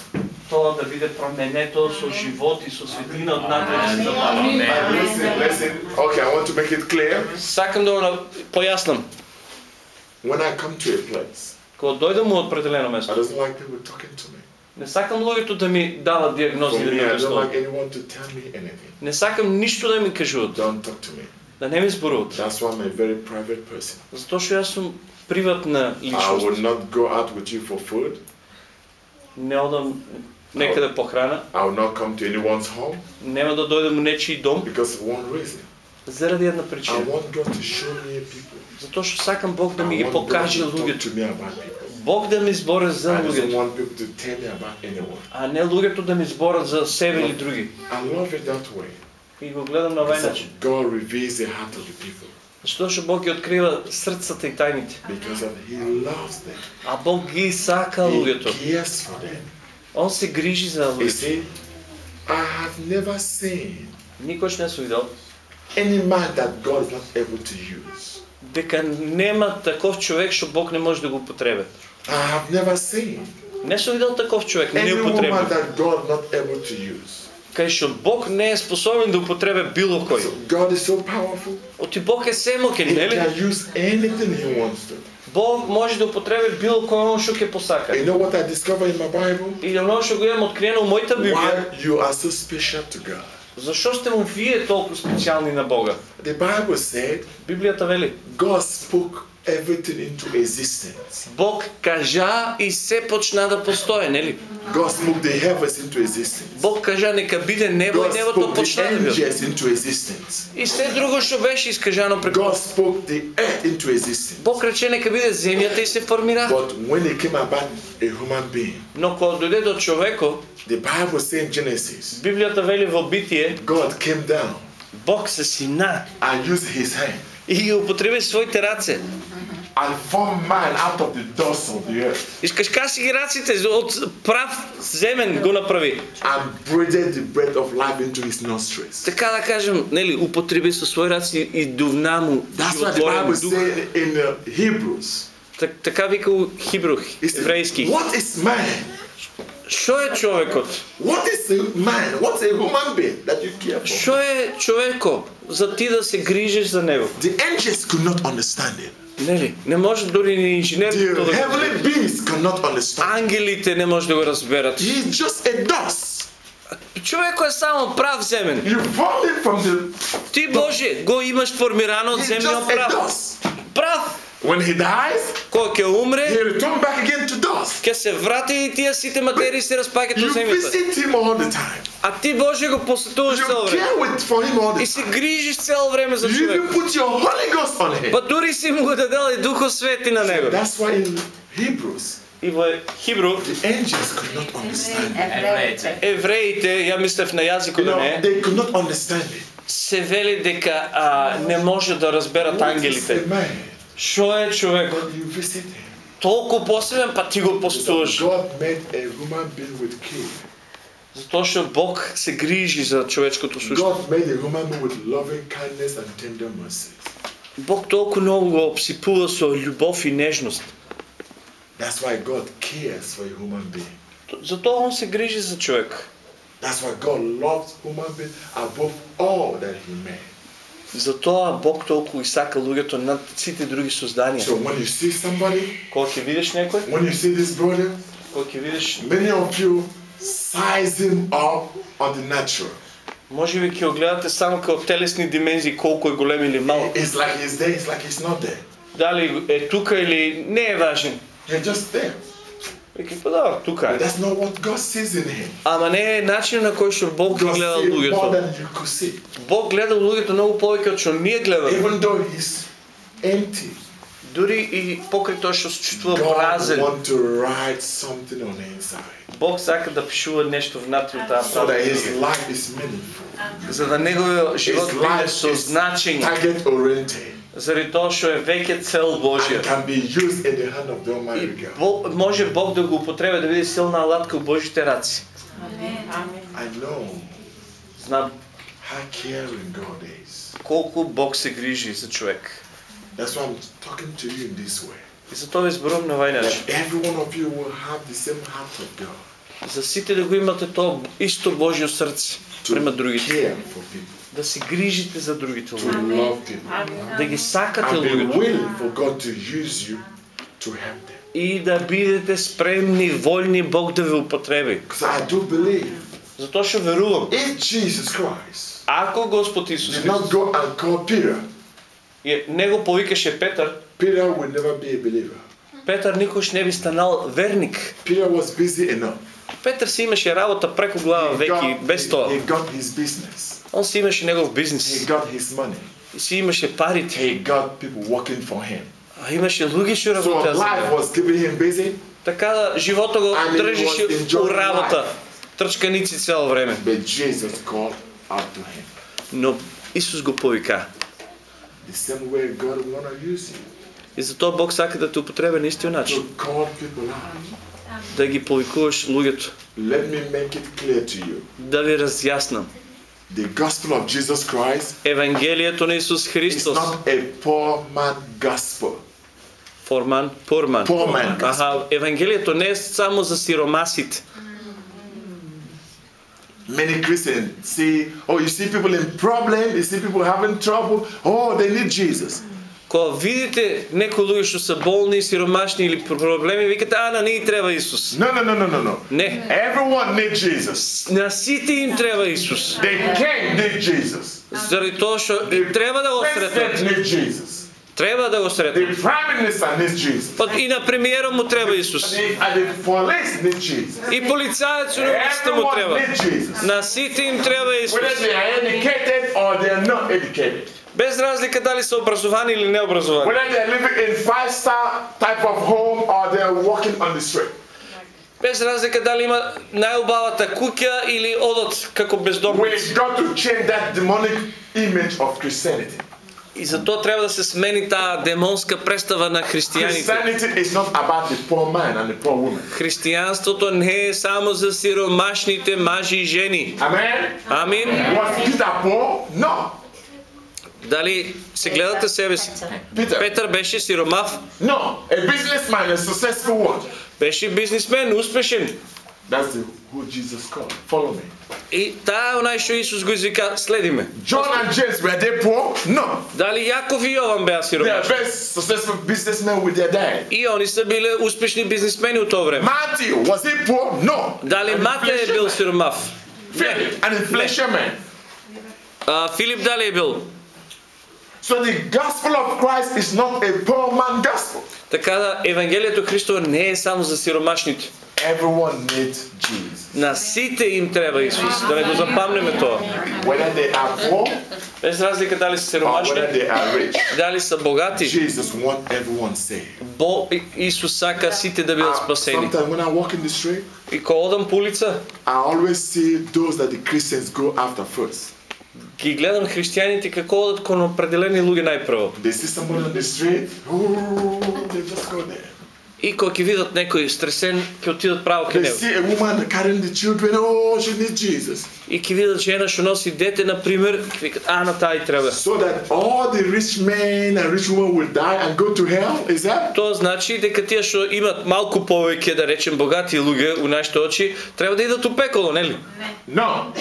това да биде променето со живот и со светлина да запали. And listen, listen. Okay, I want to make it clear. Сакам да го на- пояснам. When I come to a place, Кога дојдам у определено I место, don't like people talking to me. не сакам луѓето да ми дават диагнози For да ми I anything. Не сакам ништо да ми кажуват, Don't talk to me. да не ми зборуват. That's why I'm a very private person. Затоа што јас сум приватна I will личност. not go out with you for food. Не одам некаде по храна, I will not come to anyone's home нема да дојдем у нечiji дом because of one reason. заради една I причина. want God to show me people. Затоа што сакам Бог да ми ги покаже луѓето. Бог да ми збори за луѓето, а не луѓето да ми зборат за себе или други. И го гледам на овај начин. God reveals the heart of the people. Што што Бог ги открива срцата и тајните. А Бог ги сака луѓето. Он се грижи за луѓето. I have never seen Никош не сум видел any man that God is not able to use. Дека нема таков човек што Бог не може да го употреби. I have never seen Не сум видел таков човек that God not able to use. Кај што Бог не е способен да употребе било кој. So God is so powerful. Оти Бог е семокен, He нели? can use anything He wants to. Бог може да употребе било кој он што ќе посака. You know what I discovered in my Bible? И оно што го имам откриено у мојата Библија, Why you are so special to God. Зашо сте му вие толку специјални на Бога? The Bible said Библијата вели, God spoke everything into existence. Бог кажа и се почна да постои, нели? God spoke the heavens into existence. Бог кажа нека биде небо God и небото spoke the почна да биде. angels into existence. И се друго што беше искажано преку God spoke the earth into existence. Бог рече нека биде земјата и се формира. But when it came about a human being, Но кога дојде до човеко, the Bible says in Genesis, Библијата вели во Битие, God came down Бог се сина and used his hand И ги употреби своите раце. and formed man out of the dust of the earth Искашка си ги раците од прав земен го направи. and breathed the breath of life into his nostrils. Така да кажем, нели, употреби со свој раци и дувна му That's what the Bible дух. said in uh, Hebrews. Так, така вика у said, еврејски. What is man? Што е човекот? What is man? What's a human being that you care for? Што е човеко за ти да се грижиш за него? The angels could not understand it. Нели, не може дори ни инженерите да го heavenly beings cannot understand. Ангелите не може да го разберат. He's just a dust. Човеко е само прав земен. You from the. Ти Боже го имаш формирано од земјот прав. Прав. When he dies, Кој ќе he умре, return back again to dust. ќе се врати и тие сите материи се распаѓаат You од земјата. visit him all the time. А ти Боже го посетуваш You цело време. care with for him all И the се time. грижиш цело време за You човек. even put your Holy Ghost on him. Па дури си му го дадел и Духов Свети на него. That's why in Hebrews, И во Хибру, the angels could not understand it. евреите, ја мислев на You јазикот know, да не, they could not understand it. се вели дека а, не може да разберат What is ангелите. Што е човекот? Him. Толку посебен, па ти го посетуваш. God made a human being with key. Затоа што Бог се грижи за човечкото суштво. God made a human being with loving kindness and tender mercies. Бог толку многу го обсипува со љубов и нежност. That's why God cares for a human being. Затоа он се грижи за човек. That's why God loves human beings above all that He made. Затоа Бог толку и сака луѓето над сите други создания. So when you see somebody, Кога ќе видиш некој, when you see this brother, кога ќе видиш, many of you size him up on the natural. може би ќе го гледате само како телесни димензии, колку е голем или мал. It's like he's there, it's like he's not there. Дали е тука или не е важен. He's just there. Веќе па да, тука е. that's not what God sees in him. Ама не е начин на кој што Бог ги God гледа луѓето. Бог гледа луѓето многу повеќе од што ние гледаме. Even though he's empty, Дури и покрај тоа што се чувствува God празен, wants to write something on the inside. Бог сака да пишува нешто внатре таа So that his life is meaningful. За да неговиот живот биде со значење, target oriented заради тоа што е веќе цел Божја. can be used in the hand of the Almighty God. Може Бог да го употреби да биде силна алатка у Божите раци. I know Знам how caring God is. колку Бог се грижи за човек. That's why I'm talking to you in this way. И за тоа ви зборувам на овај That начин. every one of you will have the same heart of God За сите да го имате тоа исто Божјо срце према другите. care for people, Да се грижите за другите луѓе. Да ги сакате them. И да бидете спремни, воljни Бог да ви употреби. Затоа што верувам. if Jesus Christ Ако Господ Исус Христос не го повикаше Петар, Peter would never be a believer. Петар никош не би станал верник. Peter was busy enough. Петар си имаше работа преко глава веки без тоа. he got his business. Он си имаше негов He бизнес. got his money. И си имаше парите. He got people working for him. А имаше луѓе што So работеа за life него. was keeping him busy, Така да живото го држеше у работа. Трчканици цело време. but Jesus called out to him. Но Исус го повика. The same way God wanna use you И затоа Бог сака да те употреби на истиот начин. to call people out. Да ги повикуваш луѓето. Let me make it clear to you. Да ви разјаснам. The gospel of Jesus Christ Евангелието на Исус is Христос. not a poor man gospel. Форман, пурман. Poor man gospel. Аха, Евангелието не е само за сиромасите. Many Christians see, oh, you see people in problem, you see people having trouble, oh, they need Jesus. Кога видите некои луѓе што се болни, сиромашни или проблеми, викате, а на ние треба Исус. No, no, no, no, no, no. Не. Everyone needs Jesus. На сите им треба Исус. The king needs Jesus. Заради тоа што треба да го сретнат. needs Jesus. Треба да го сретнат. The prime minister needs Jesus. И на премиерот му треба Исус. Need. И полицајецот на улицата му треба. На сите им треба Исус. Whether they are educated or they are not educated. Без разлика дали се образовани или необразовани. Whether they are living in five-star type of home or they are walking on the street. Без разлика дали има најубавата куќа или одот како бездомници. We've got to change that demonic image of Christianity. И затоа треба да се смени таа демонска представа на христијаните. Христијанството не е само за сиромашните мажи и жени. Amen? Амин. Was Peter poor? No. Дали се гледате себе си? Peter. Петър беше сиромав, No. A businessman, a successful one. беше бизнесмен, успешен. That's the, who Jesus called. Follow me. И таа е онај што Исус го извика, следи ме. John and James, were they poor? No. Дали Јаков и Јован беа They are сиромашни? very successful businessmen with their dad. И они се биле успешни бизнесмени у тоа време. Matthew, was he poor? No. Дали An Матеј е бил сиромав? Philip, an inflation man. А, Филип дали е бил? So the gospel of Christ is not a poor man gospel. Така да Евангелието Христово не е само за сиромашните. Everyone needs Jesus. На сите им треба Исус. Да не го запамнеме тоа. Whether they are poor Без разлика дали се or сиромашни, whether they are rich, дали са богати. Jesus wants everyone saved. Бо Исус сака сите да бидат Uh, спасени. sometimes when I walk in the street, И кога одам по улица, I always see those that the Christians go after first. Ги гледам християните како одат кон определени луѓе најпрво. They see somebody on the street, they just go there. И кога ќе видат некој стресен, ќе отидат право кај They него. see a woman carrying the children. Oh, she needs Jesus. И ќе видат жена што носи дете, на пример, ќе викат, а на тај треба. So that all the rich men and rich women will die and go to hell. Is that? Тоа значи дека тие што имат малку повеќе, да речем, богати луѓе у нашите очи, треба да идат у пеколо, нели? No.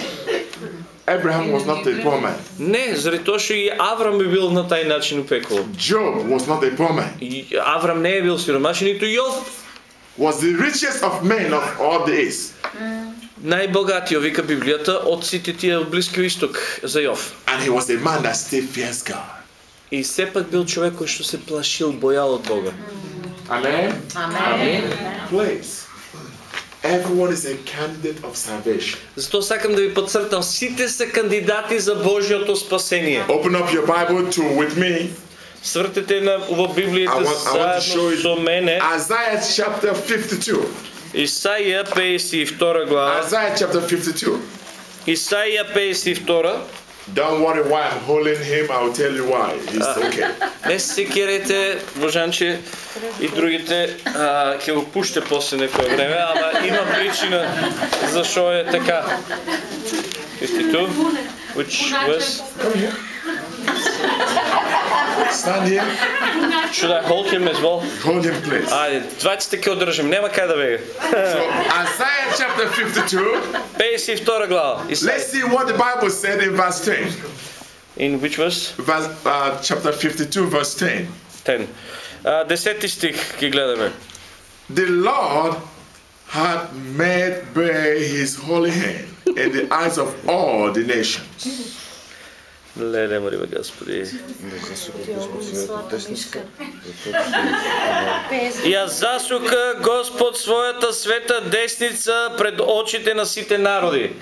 Abraham was not a poor man. Не, заради тоа што и Аврам би бил на тај начин у пеколо. Job was not a poor man. И Аврам не е бил сиромашен, ниту Јов Was the richest of men of all days. најбогатиот, вика Библијата, од сите тие од Блискиот Исток за Јов. And he was a man that still fears God. И сепак бил човек кој што се плашил, бојал од Бога. Amen. Amen. Please. Everyone is a candidate of salvation. Затоа сакам да ви подцртам, сите се кандидати за Божјото спасение. Open up your Bible to with me Свртете на во I Библијата want- I want to show заедно you- со мене. Isaiah chapter 52. Исаија 52 глава. Isaiah chapter 52. Исаија 52. Don't worry why I'm holding him. I'll tell you why. It's okay. Не се секирайте, Божанче и другите, а, ќе го пуште после некое време, ама има причина зашо е така. 52. Which was? Stand here. Should I hold him as well? Hold him, please. Ah, Ajde, 22 držim, nema kaj da bi so, Isaiah chapter 52. 52 glava. Isaiah. Let's see what the Bible said in verse 10. In which verse? verse uh, chapter 52, verse 10. 10. Uh, deseti stih, ki gledame. The Lord had made bare his holy hand in the eyes of all the nations. Леле, молиме Господи. Ја засука Господ својата света десница пред очите на сите народи.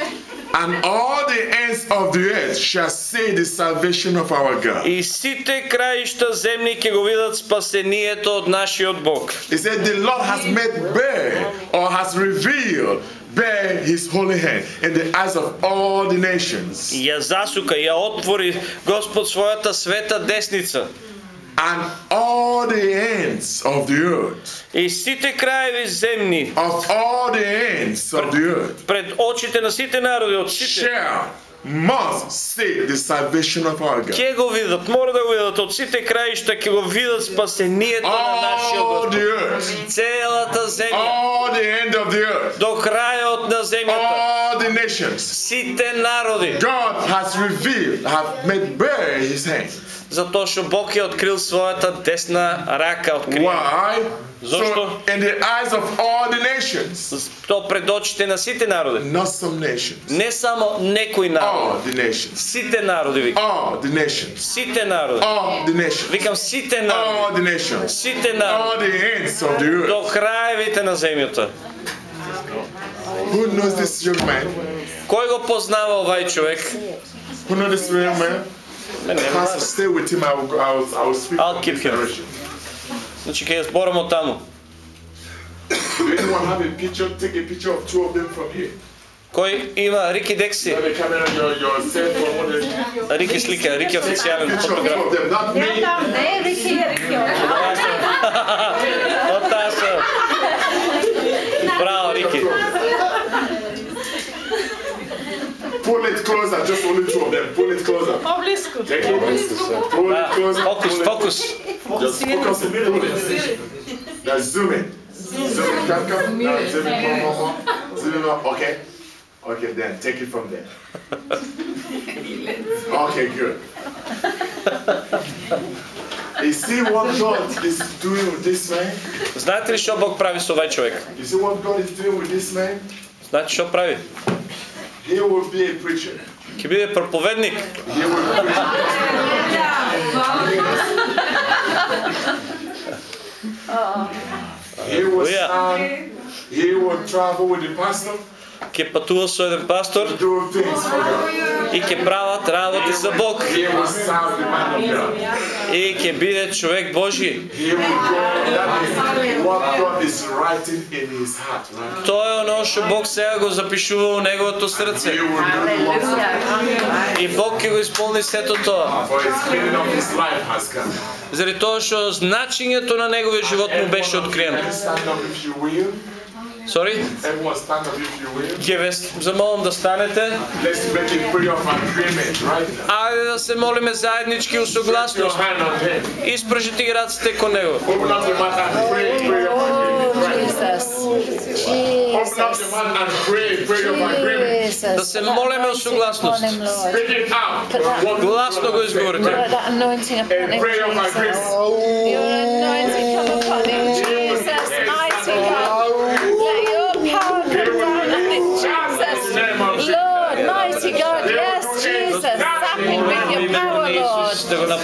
And all the ends of the earth shall see the salvation of our God. И сите краишта земни ќе го видат спасението од нашиот Бог. He said, The Lord has made bare or has revealed bare his holy hand in the eyes of all the nations. И ја засука, ја отвори Господ својата света десница. And all the ends of the earth, И сите краеви земни of all the ends of the earth, пред очите на сите народи од сите shall, must see the salvation of our God. ќе го видат, мора да го видат од сите краишта ќе го видат спасението на нашиот All Господ. the earth, Целата земја all the end of the earth, до крајот на земјата. all the nations. Сите народи. God has revealed, have made bare his hand. Затоа што Бог е открил својата десна рака открија. Why? Зошто? So, in the eyes of all the nations, Тоа пред очите на сите народи. not some nations, Не само некој народ. all the nations, Сите народи викам. all the nations, Сите народи. all the nations, Викам сите народи. all the nations, Сите народи. all the ends of the earth. До краевите на земјата. Who knows this young man? Кој го познава овај човек? Who knows this young man? Не Pastor, stay with him. I will, I will, I will speak. I'll keep him. Значи ќе зборам од таму. Do anyone have a picture? Take a picture of two of them from here. Кој има Рики Декси? Рики слика, Рики официјален фотограф. not me. Не, Рики, Рики. Од таа се. Браво, Рики. Pull it closer, just only two of them. Pull it closer. По-близко. Take it. Pull it closer. Фокус, pull it. фокус. Just focus it. Pull it. Now zoom in. Zoom in. Come, come. Now zoom in. More, more, more. Zoom in more. Okay. Okay, then take it from there. Okay, good. You see what God is doing with this man? Знаете ли што Бог прави со овај човек? You see what God is doing with this man? Знаете што прави? He will be a preacher. Ќе биде проповедник. He will preach. He will Hallelujah. stand. He will travel with the pastor. ќе патува со еден пастор и ќе прават работи за Бог. И ќе биде човек Божи. Тоа е оно што Бог сега го запишува во неговото срце. И Бог ќе го исполни сето тоа. Заради тоа што значењето на неговиот живот му беше откриено. Everyone stand up if you will. Сори? Everyone stand up if you will. Ќе ве замолам да станете. Let's make a prayer of agreement right now. Ајде да се молиме заеднички у Your согласност. hand on him. Испражите ги рацете кон него. Open up your mouth and pray, pray of agreement Oh, right now. Jesus. Open up Jesus. your mouth and pray, pray of agreement. Jesus. Да се молиме у согласност. Upon him, Lord. Speak it out. What Гласно го изговорите. upon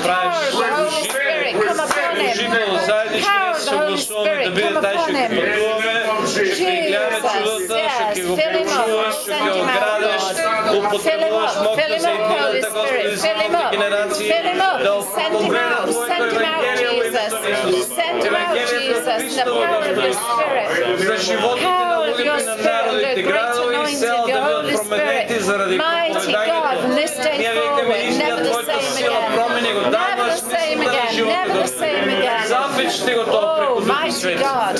him. служител, заеднички Power да of се the Holy съгласуваме, да Spirit, биде come тај што upon ќе him. пътуваме, ще гледаме Jesus, чудата, ще yes, ги го fill him up, приучуваш, ще send ги him out, оградеш, Lord. Fill him употребуваш up, моето fill him за up, Holy едината, Господи, Spirit, за fill him новите up, генерации, fill him up, да send him опровергнат out, Твоето send him out, Евангелие во Jesus, името на Исус. send him out, Евангелието на Jesus, the Христово, power of your Господи, Spirit. за животите на Power of луѓето your и на spirit, народите, the great градови и села anointing, да your бидат Holy променети Spirit. заради Mighty God, from this day forward, never the same again. Never the same again. Never the same again. Oh, mighty God.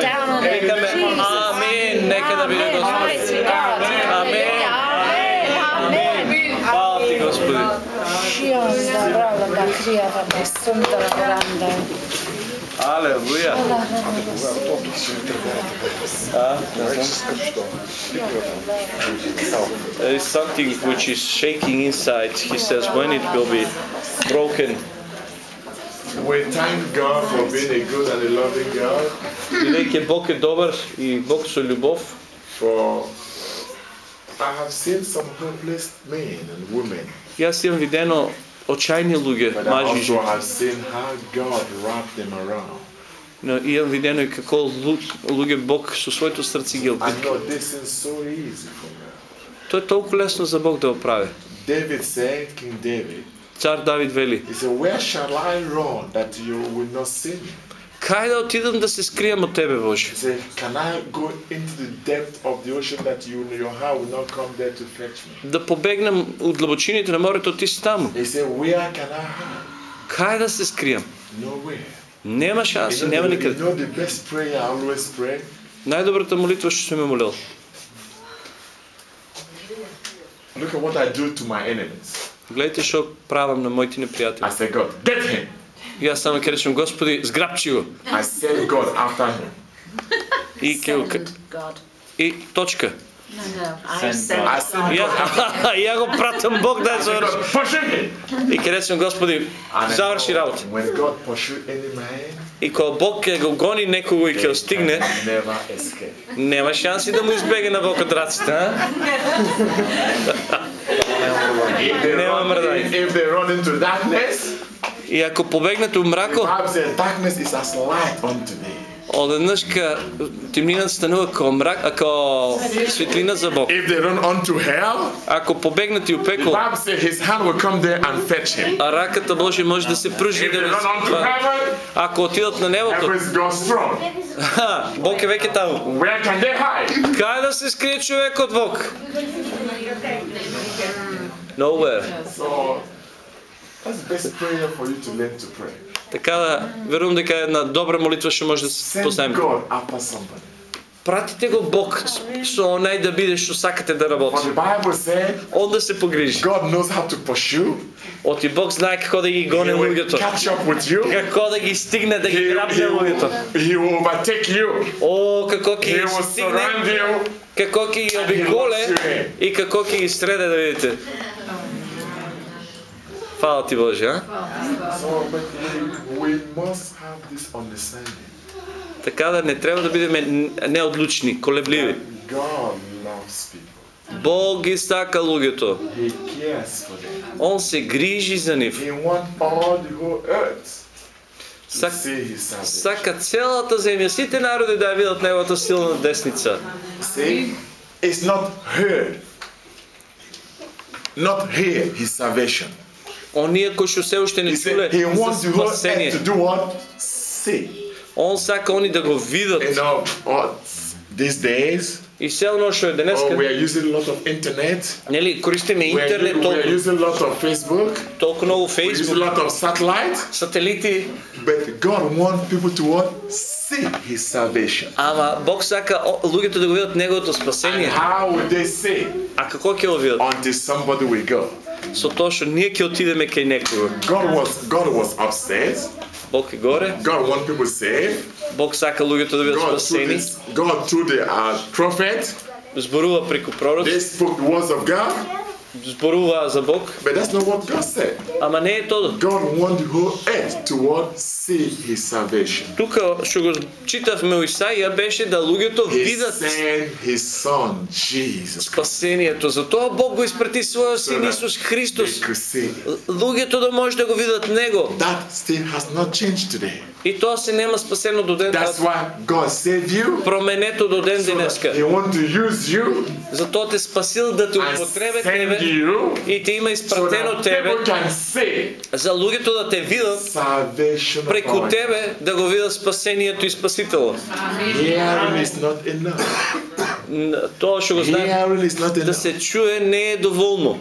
Down on it. Jesus. Amen. Mighty God. Amen. Господи. Шион здравала, да кријава, да сунда, да ранда. А, не знам. There is something which is shaking inside. He says when it will be broken. We thank God for being a good and a loving God. Бидејќи Бог е добар и Бог со љубов, For I have seen some hopeless men and women, јас имам видено очајни луѓе, мажи и жени. Но имам видено и како лу- луѓе Бог со своето срце ги God. Тоа е толку лесно за Бог да го прави. David said, King David, Цар Давид вели, he said, Where shall I run that you will not see me? кај да отидам да се скријам од Тебе, Боже? He said, Can I go into the depth of the ocean that you, your hand will not come there to fetch me? Да побегнам од длабочините на морето, ти си таму. He said, Where can I hide? Кај да се скријам? Nowhere. Нема You шанси, know, нема the, you никаде. know the best prayer I always pray? Најдобрата молитва што сум ме молил. Look at what I do to my enemies. Гледайте што правам на моите I непријатели. say, God, get him. И јас само ќе речем, Господи, зграбчи го. I send God after him. И ќе и точка. No, no. I send I send Ја, го пратам Бог да ја заврши. И ќе речем, Господи, заврши работа. When God pursue any man, И кога Бог ќе го гони некого и ќе го стигне, нема шанси да му избеге на Бог од раците, а? If they, Never run, mind. if they run into darkness, И ако побегнете у the мракот, Bible says darkness is as light unto me. одеднаш ка темнината станува како мрак, а како светлина за Бог. If they run unto hell, Ако побегнете у the пекло, Bible says his hand will come there and fetch him. а раката Божия може да се пружи и If да they ви run unto спа. heaven, Ако отидат на небото, heaven is God's throne. ха, Бог е веќе таму. Where can they hide? Кај да се скрие човек од Бог? Nowhere. So that's the best prayer for you to learn to pray. Така да, верувам дека е една добра молитва што може да се Send познаемте. God after somebody. Пратите го Бог со онај да биде што сакате да For работи. the Bible said Он да се погрижи. God knows how to pursue. Оти Бог знае како да ги He гони will луѓето. catch up with you. Како да ги стигне, да ги He, грабне he, луѓето. will, he will overtake you. О, како ќе He ги will стигне, surround you. како ќе ги обиколе и како ќе ги среде да видите. Фала ти Боже, а? So, but we, we must have this understanding. Така да не треба да бидеме неодлучни, колебливи. God loves people. Бог ги сака луѓето. He cares for them. Он се грижи за нив. He wants all the whole earth Сак, see his salvation. сака целата земја, сите народи да ја видат неговата силна десница. See, it's not heard, not hear his salvation. Оние кои што се уште не He чуле said he wants за the whole earth спасение. to do what? See. Он сака они да го видат. You know, all these days, И се оно што е oh, we денеска, are using a lot of internet. нели, користиме We are, интернет we are толку, using a lot of Facebook. толку многу We use a Facebook, lot of satellite. сателити, But God wants people to what? See His salvation. ама Бог сака о- луѓето да го видат неговото And спасение. how would they see? А како ќе го видат? Until somebody will go. Со тоа што ние ќе отидеме кај некого. God was God was upstairs. Бог е горе, God want people saved. Бог сака луѓето да бидат God through спасени. this, God through the uh, prophet, Зборува преку пророк, they spoke the words of God. Зборуваа за Бог, But that's not what God said. ама не е тоа. God want the whole earth to what? See His salvation. Тука што го читавме у Исаија беше да луѓето He видат sent His Son Jesus спасението. Затоа Бог го испрати својот син Исус Христос. Луѓето да може да го видат него. That still has not changed today. И тоа се нема спасено до ден That's why God saved you. променето до ден So денеска. He want to use you Затоа те спасил да те употребе тебе и те има so испратено that тебе за луѓето да те видат преку тебе да го видат спасението и спасителот. Тоа што го знаем not да се чуе не е доволно.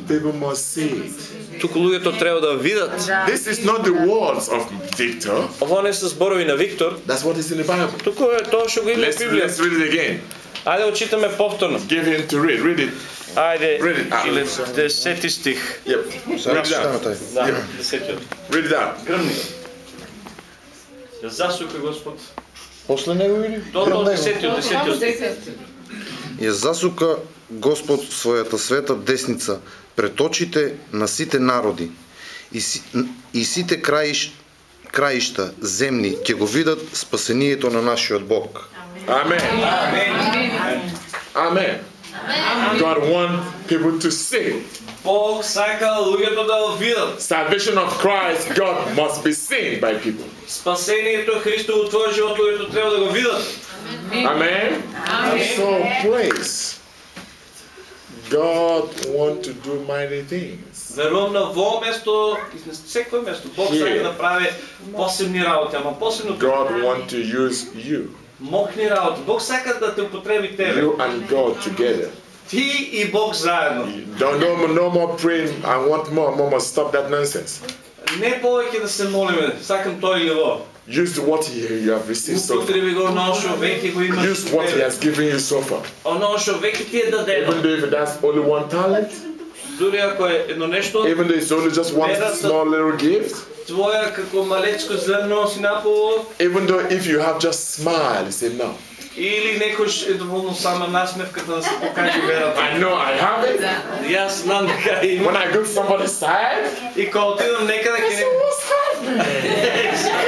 Туку луѓето треба да видат. This is not the words of Victor. Ова не се зборови на Виктор, That's what is in the Bible. туку е тоа што го има Библија. let's read it again. Ајде да читаме повторно. Give him to read. Read it. Ајде, Read it или 10 стих. Yep. Сега Read it читаме out. тај. Да, 10. Read it out. Грмни. Ја засука Господ. После него или? 10 од 10. Ја засука Господ својата света десница пред очите на сите народи и, си, и сите краиш, краишта земни ќе го видат спасението на нашиот Бог. Amen. Amen. God wants people to see. Бог сака луѓето да го видат. Salvation of Christ, God must be seen by people. Спасението Христово во твојот живот луѓето треба да го видат. Amen. So praise. God want to do mighty things. Верувам на во место, и на секој место, Бог Here. сака да прави посебни работи, ама посебно God want to use you. мокни работи. Бог сака да те употреби тебе. You and God together. Ти и Бог заедно. Don't no, more- no more praying. I want more. Mama, stop that nonsense. Не повеќе да се молиме, сакам тој или во. Use what you you have received so far. Употреби го оно што веќе го имаш. Use what He has given you so far. Оно што веќе ти е Even дадено. though if that's only one talent, Дури ако е едно нешто, even though it's only just one small little gift, твоја како малечко зрно си напало, even though if you have just smile, it's enough. или некош е доволно сама насмевката да се покаже верата. I know I have it. Јас знам дека има. When I go to somebody's side, И кога отидам некаде I ќе say, what's happening?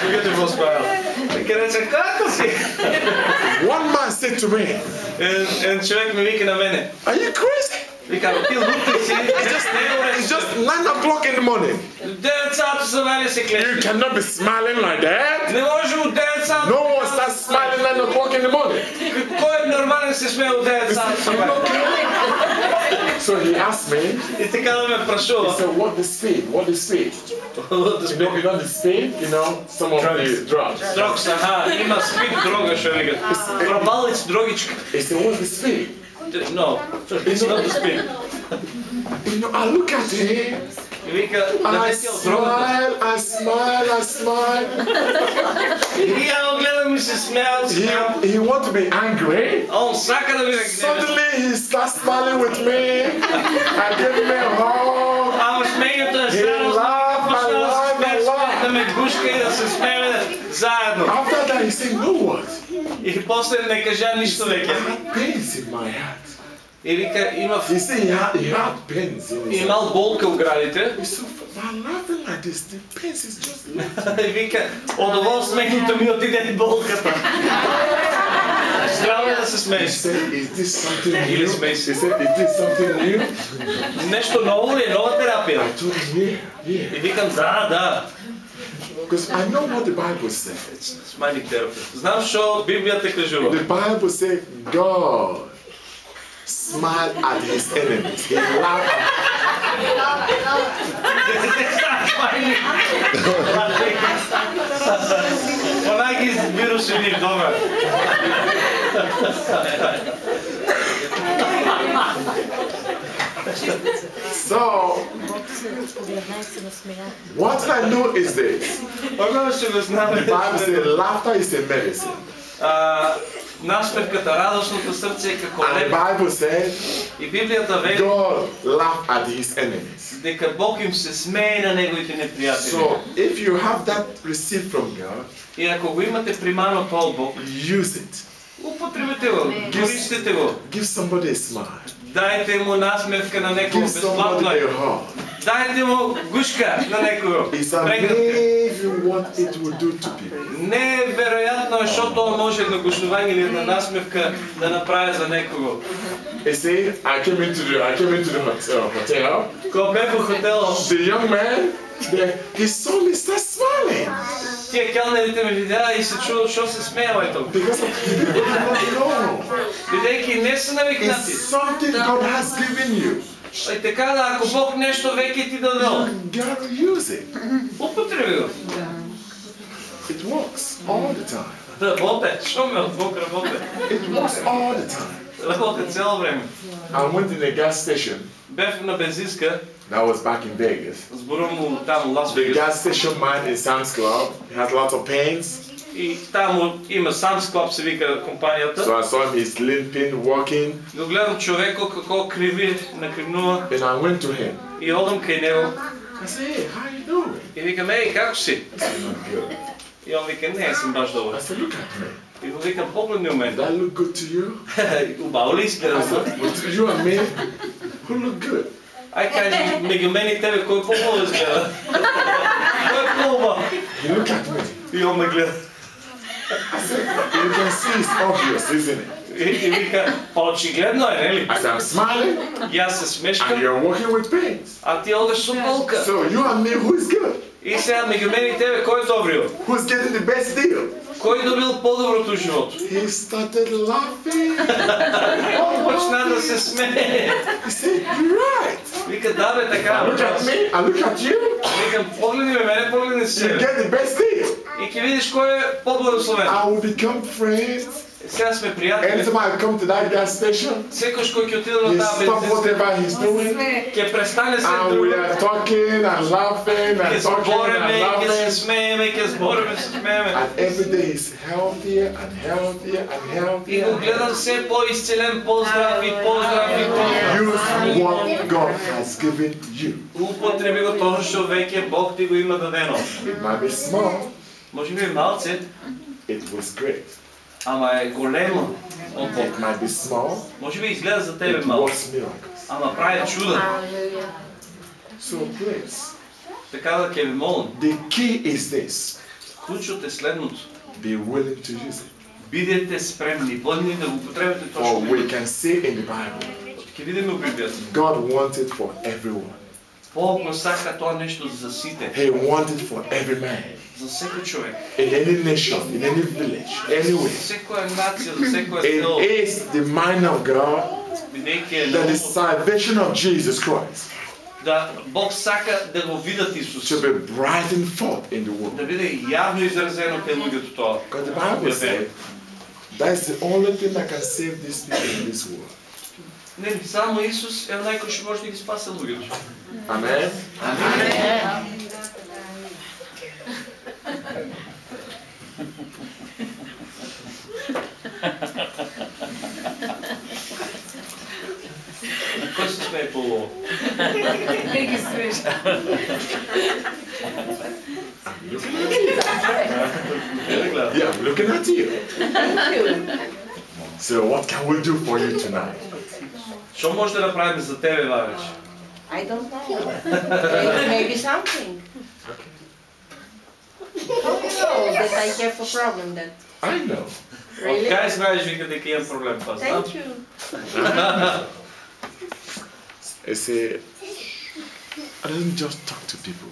Тука те воспаја. Ќе рече како си? One man said to me, Еден, еден човек ми вика на мене. Are you crazy? Вика, ти лут ли си? Just не It's уреш. just 9 o'clock in the morning. Девет сата се вали се You клеш. cannot be smiling like that. Не може от 9 сата. No one starts smiling 9 o'clock in the morning. Кой е нормален се смее от 9 сата се вали? So he asked me, И така да ме he прашува. said, What is speed? What is speed? You know, you know the speed? You know, some of the drugs. Дрог аха, има спит дрога што вика. Пробалец дрогичка. He said, What's the speed? No, it's not the spin. you know, I look at him. I smile, I smile, I smile. ja ogledam se. He, he want to be angry. On Suddenly he starts smiling with me. I give him a hug. I was made to He laughs. Да гушка и да се смееме заедно. After that, he said, "No what? И после не кажа нищо веќе. Pains in my heart." И вика, има He said he had, he had pains in his heart. имал болка у градите. He said, "I'm laughing like this. The pains is just left." И вика, од ово смењето ми отиде болката. Здраво да се смееш. said, "Is this something Или new?" смей He се. Нещо ново е? Нова терапија? И викам, да, да. Because I know what the Bible says. Смајни терапи. Знам што Библијата кажува. The Bible says God smiled at his enemies. He laughed at Она ги избираше нив добре. So, what I know is this Оно што го the знаме. Bible says laughter is a medicine. А, Насмевката, радосното срце е како And the лек. Bible says И Библијата вели God laughed at his enemies. дека Бог им се смее на неговите непријатели. So, if you have that receipt from God, И ако го имате примано тоа од Бог, use it. употребете го, користете го. Give somebody a smile. Дајте му насмевка на некој бесплатно. Дајте му гушка на некој. Не е веројатно што тоа може едно гушнување или една насмевка да направи за некого. You see, I came into the I came into the hotel. hotel. Кога бев во хотелот, The young man, the, he saw me start smiling тие келнерите ме видеа и се чудат што се толку. did not know. Бидејќи не се навикнати. It's something God has given you. И така да ако Бог нешто веќе ти дадел, You gotta use it. употреби го. It works all the time. Работе, што ме од Бог работе. It works all the time. Работе цело време. I went in a gas station. Бев на бензинска, That was back in Vegas. зборувам таму Лас The Вегас. gas station man in Sam's Club. He has lots of pains. И таму има Sam's Club се вика So компанијата. I saw him, he's limping, walking. Го гледам човекот како криви, накривнува And I went to him. и одам кај него I said, hey, how you doing? и викам, еј, како си? He said, not good. И он вика, не, сум баш I добар. said, look at me. И го викам, погледни у Did мене. I look good to you? Убаво ли I изгледам? said, "Well, you and me, who look good? Ај кажи, меѓу мене и тебе, кој по-хубаво изгледа? Кој е looked at me. И он ме гледа. You can see it's obvious, isn't it? И, вика, па очигледно е, нели? Said, I'm smiling Јас се and смешкам, you're walking with pains. а ти одеш со болка. So you and me, who is good? И сега меѓу мене и тебе, кој е добриот? Who's getting the best deal? Кој добил по-доброто у животот? He started laughing. Он почна да се смее. He said, you're right. Вика, да бе, така I look at me, I look at you, Викам, погледни ме мене, погледни you се. get the best deal. И ќе видиш кој е по-благословен. I will become friends. Сега сме пријатели. Anytime I come to that gas station, Секој кој ќе отиде he на таа stop бензинска, whatever he's doing. ќе престане се And we друга. are talking and laughing Ќе and talking збореме, and ќе се laughing. смееме, ќе збореме, се смееме. And every day is healthier and healthier and И healthier. го гледам се по-исцелен, поздрав и поздрав и поздрав. Use what God has given you. Употреби го тоа што веќе Бог ти го има дадено. It might be small, Може би малце, it was great. Ама е големо од Бог. It Може би изгледа за тебе it малко, ама прави чуда. So please, Така да ќе ви молам, the key is this. клучот е следното. Be willing to use it. Бидете спремни, воljni да го употребите тоа For што we can see in the Bible, Ќе видиме у Библијата. God wanted for everyone. Бог го сака тоа нешто за сите, He wanted for every man. за секој човек, In any nation, in any village, anywhere. секоја нација, за секоја It село, is the mind of God бидејќи е that the наукот, salvation of Jesus Christ да Бог сака да го видат Исус, should be brightened forth in the да world. биде јавно изразено кај луѓето тоа. Because the Bible said that's the only thing that can save these people in this world. Не, само Исус е најкој што може да ги спасе луѓето. Amen. Кој се смее по ово? Не да гледам. Yeah, I'm looking at you. So what can we do for you tonight? Што може да направиме за тебе вајач? I don't know. Maybe something. How do you know that I have a problem then? I know. Really? Ca să mai ajung de că e problem cu asta. Thank you. I say, I don't just talk to people.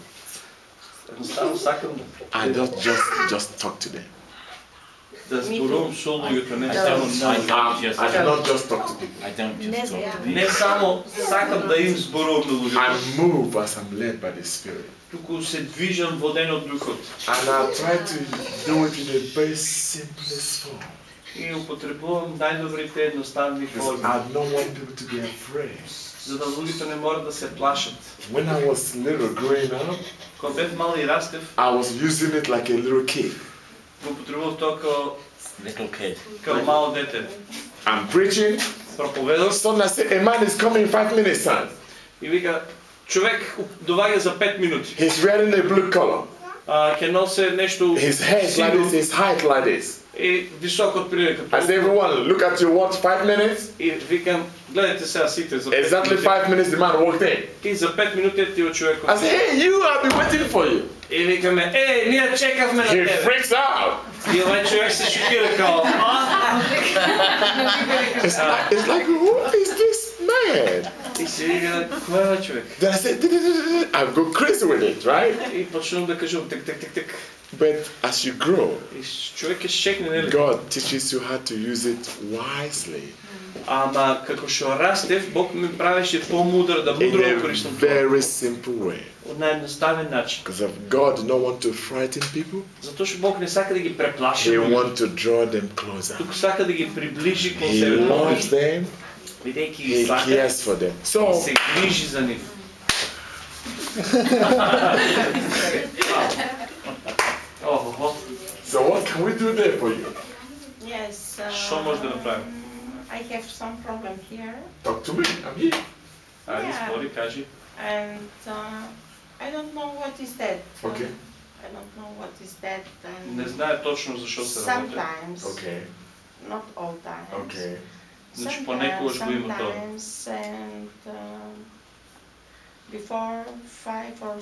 I don't just just talk to them. That's Gurum solo you can I do not just talk to people. I don't just talk to people. I move as I'm led by the Spirit туку се движам воден од духот And I try to do it in a very simplest form. и употребувам најдобрите едноставни Because форми, I don't want people to be afraid. за да луѓето не морат да се плашат. When I was little growing up, Кога бев мал и растев, I was using it like a little kid. го употребував тоа како Little kid. како мало дете. I'm preaching. Проповедав Suddenly I say, a man is coming in five minutes time. и вика човек доаѓа за 5 минути. He's wearing a blue color. А ќе носи нешто His hair is like сиво this, his height like this. и висок од прилика. I say, everyone, look at your watch, five minutes. И викам, гледайте сега сите за 5 Exactly минути. five minutes, the man walked in. И за 5 минути ти човекот. I say, hey, you, I've been waiting for you. И викаме, е, ние чекавме на He тебе. freaks out. И овај човек се шокира као, а? It's like, it's like, who is this man? И се вика, кој е овај човек? Then I say, I go crazy with it, right? И почнувам да кажувам тик тик тик тик. But as you grow, И човек е шекне, нели? God teaches you how to use it wisely Ама како што растев, Бог ми правеше по-мудр, да in мудро a го користам тоа. very simple way. Од наједноставен начин. Because of God did not want to frighten people, Затоа што Бог не сака да ги преплаши. He луѓето. wants to draw them closer. Туку сака да ги приближи кон He себе. loves them, Бидејќи He ги сака, cares for them. So, се грижи за нив. Охо, so what can we do there for you? Yes. Што може да направим? um, I have some problem here, Talk to me. I'm here. Ајде, Yeah. спори, кажи. and uh, I don't know what is that. Okay. I don't know what is that, and Не знае точно за што се работи. sometimes, Okay. not all times. Okay. Значи Sometimes, понекогаш го има тоа. sometimes, and um, before five or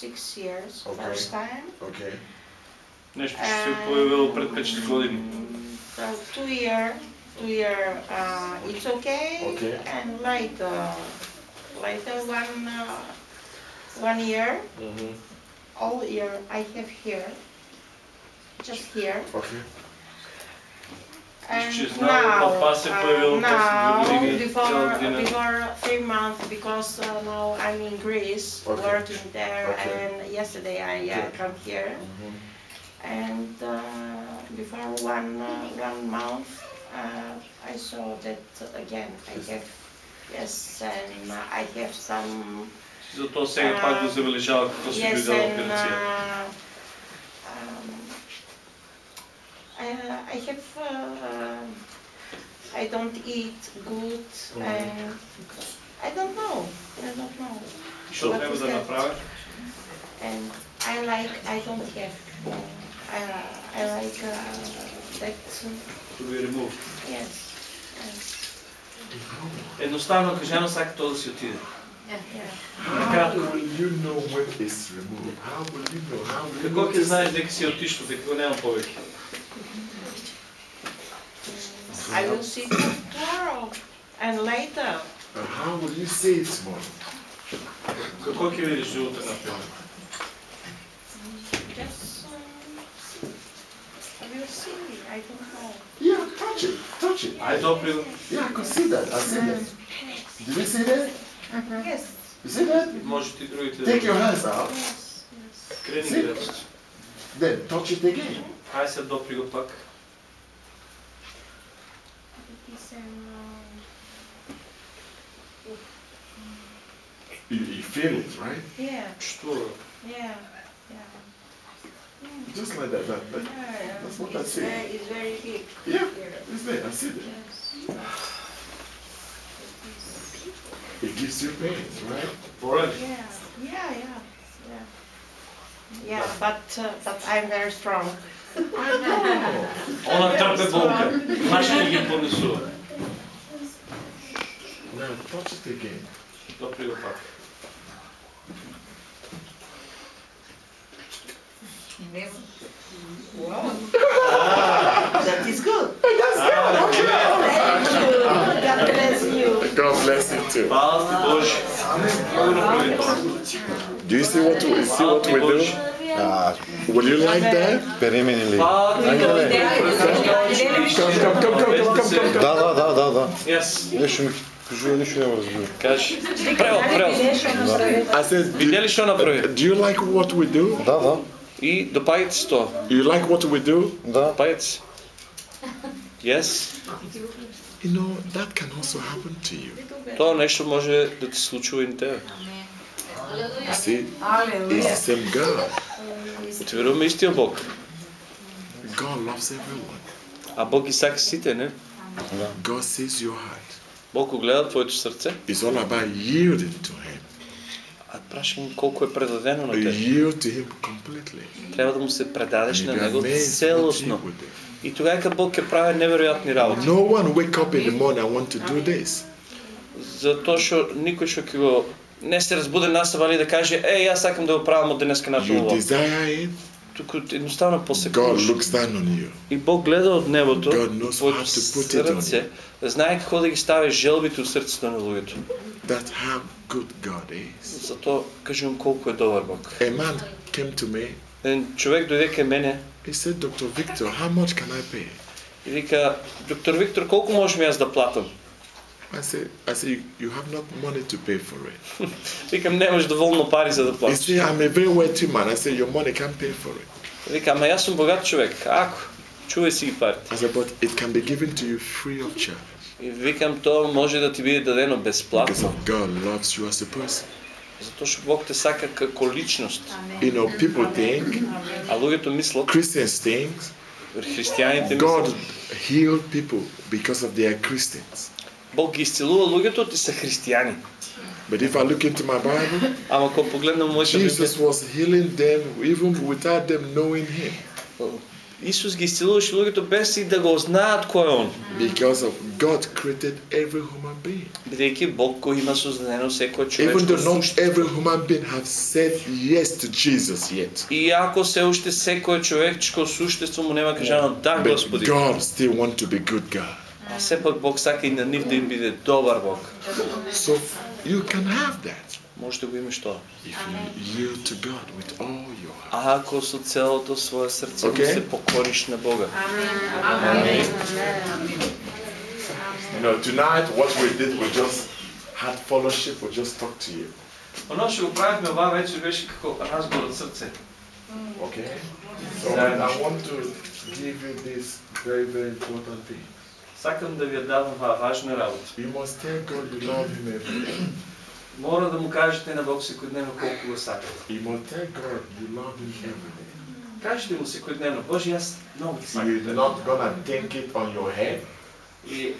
six years, Okay. first time. Okay. Нешто што се појавило пред 5 години. So two year, two year, uh, it's okay. Okay. And later, later one, uh, one year, Mm-hmm. all year I have here, just here. Okay. And is now, not possible uh, now, before, before three months because uh, now I'm in Greece Okay. working there Okay. and yesterday I uh, come here. And uh, before one uh, one month uh, I saw that again I have yes and uh, I have some uh, yes and uh, um, I have. I don't eat good. I, I don't know. I don't know. Що треба да направиш? And I like, I don't have. I, I like uh, that. To be removed. Yes. Едноставно кажено, всяка то да си отиде. Какво ке знаеш дека си отишло, дека го няма повече? I will see it tomorrow and later. And how will you see it tomorrow? Како ќе видиш утре на пример? Just um, I will see. I don't know. Yeah, touch it. Touch it. Ај допри го. Yeah, I could see that. I see that. Did you see that? Yes. You see that? Може ти другите Take your да hands out. Yes. Yes. крени ги ръцете. Then touch it again. Ај се допри го He, he fails, right? Yeah. Sure. Yeah. Just like that. that, that yeah, that's what I see. Very, it's very big. Yeah, it's there. I see that. Yes. It gives you pain, right? For us. Yeah, yeah, yeah, yeah. Yeah, but uh, but I'm very strong. Ona trpe bolke. Naši lidi ponesu. Ne, početi game. Dobro je opak. Допри го пак. That is good. God bless you. God bless you too. Хвала ти Боже. Много направи тоа. Do you see what we see Хвала what ти we Боже. do? А, Would you like that? перемени ли? Па, Ангеле. Come, come, come, come, come, come, come. Да, да, да, да, да. Yes. Нещо ми кажи, нищо няма разбира. Кажи. Превод, превод. I said, do, Видели што направи? do you like what we do? Да, да, И допаѓате се тоа. You like what we do? да. Допаѓате се. Yes. You know, that can also happen to you. Тоа нешто може да ти случува и на тебе. You see, it's the same God. Ти веруваме истиот Бог. God loves everyone. А Бог ги сака сите, не? God sees your heart. Бог го гледа твоето срце. It's all about yielding to Him. А прашам колко е предадено на тебе. yield to Him completely. Трябва да му се предадеш на него do. И тогава Бог ќе прави невероятни работи. No one wake up in the morning and want to do this. Затоа што никој што ќе го не се разбуде насабали да каже, е, јас сакам да го правам од денеска на You desire it, Туку едноставно God посекуваш. looks down on you. И Бог гледа од небото, твоето срце, знае како да ги ставиш желбите од срцето на луѓето. That's how good God is. Затоа кажувам колку е добар Бог. A man came to me. Еден човек дојде кај мене He said, Dr. Victor, how much can I pay? и вика, доктор Виктор, колку можам јас да платам? I said, I said, you, you have not money to pay for it. Викам, немаш доволно пари за да He платиш. said, I'm a very wealthy man. I said, your money can't pay for it. Вика, ама јас сум богат човек. Ако? Чувај си ги парите. I said, but it can be given to you free of charge. И викам, тоа може да ти биде дадено Because бесплатно. of God loves you as a person. Затоа што Бог те сака како личност. You know, people think, А луѓето мислат, Christians think, христијаните God мислат, healed people because of they are Christians. Бог ги исцелува луѓето ти се христијани. But if I look into my Bible, Ама кога погледнам мојата Jesus Библија, was healing them even without them knowing Him. Исус ги исцелуваше луѓето без и да го знаат кој е он. Because of God created every human being. Бидејќи Бог го има создадено секој Even though човечко not суштво. every human being have said yes to Jesus yet. И ако се уште секој човечко суштество му нема кажано да But Господи, God still want to be good God. а сепак Бог сака и на нив да им биде добар Бог. So you can have that Може да го имаш тоа. if you yield to God with all your heart. А ако со целото свое срце okay. Okay. се покориш на Бога. You know, tonight what we did, we just had fellowship, we just talked to you. Оно што го правихме оваа вечер беше како разговор од срце. Okay? So I want to give you this very, very important thing. Сакам да ви ја дадам оваа важна работа. You must tell God you love Him every day. Мора да му кажете на Бог секојдневно колку го сакате. You must tell God you love Him every day. Кажете му секојдневно, Боже, јас многу ти сакам. You're not gonna think it on your head. И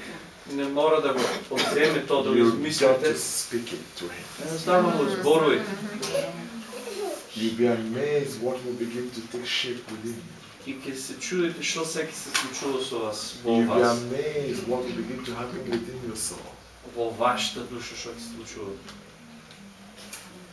не мора да го одземе тоа да го измислите. speak it to Him. Едноставно го зборуј. You'll be amazed what will begin to take shape within you. И ќе се чудите што секи се случува со вас, во You'll be вас, amazed what will begin to happen within your soul. во вашата душа што ќе се случува.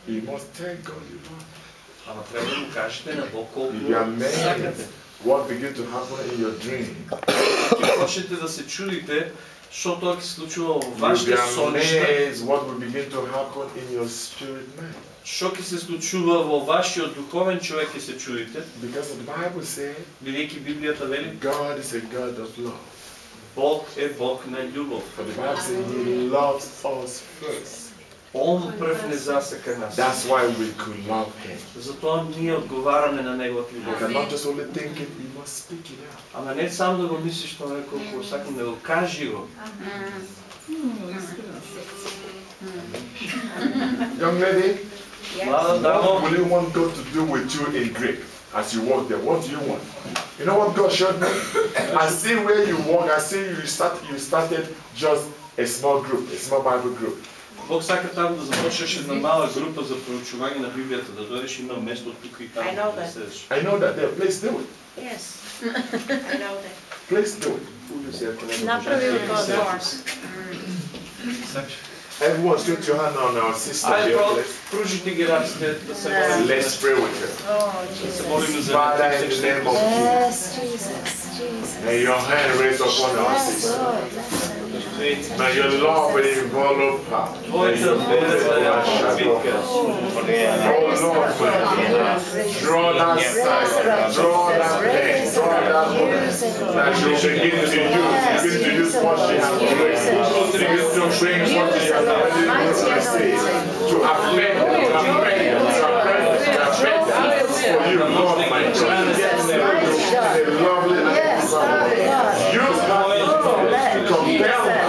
You must tell God you love Him. Ама треба да му кажете на Бог колку You'll be amazed сакате. what begin to happen in your dream. Ќе почнете да се чудите што тоа ќе се случува во You'll be вашите соништа, amazed what will begin to happen in your spirit man. Што ќе се случува во вашиот духовен човек ќе се чудите, Because the Bible says бидејќи Библијата вели God is a God of love. Бог е Бог на љубов. But the Bible says He loves us first. Он прв не засека нас. That's why we could love Him. Затоа ние одговараме на неговата љубов. cannot just only think it, you must speak it out. Ама не само да го мислиш тоа колку сакам да го кажи го. Young lady, Млада what дамо, will you want God to do with you in Greek as you walk there? What do you want? You know what God showed me? I see where you walk. I see you start. You started just a small group, a small Bible group. Бог сака там да започнеш една мала група за проучување на Библијата, да дојдеш има место тука и таму I know да that. седиш. I know that there. Please do it. Yes. I know that. Please do it. Уди се, ако не Everyone's put your hand on our sister I'm here, please. Let's pray with oh, her. Father, in the name of Jesus, Yes, Jesus, Jesus. may your hand rest upon our Yes, sister. Lord. May your law will envelop her. Your Lord will draw that side, draw that pen, draw that woman. That she will begin to use, begin to use what she has already, begin to bring what she has already received to affect, to affect, to affect, to affect. For you, Lord, my child. It's a lovely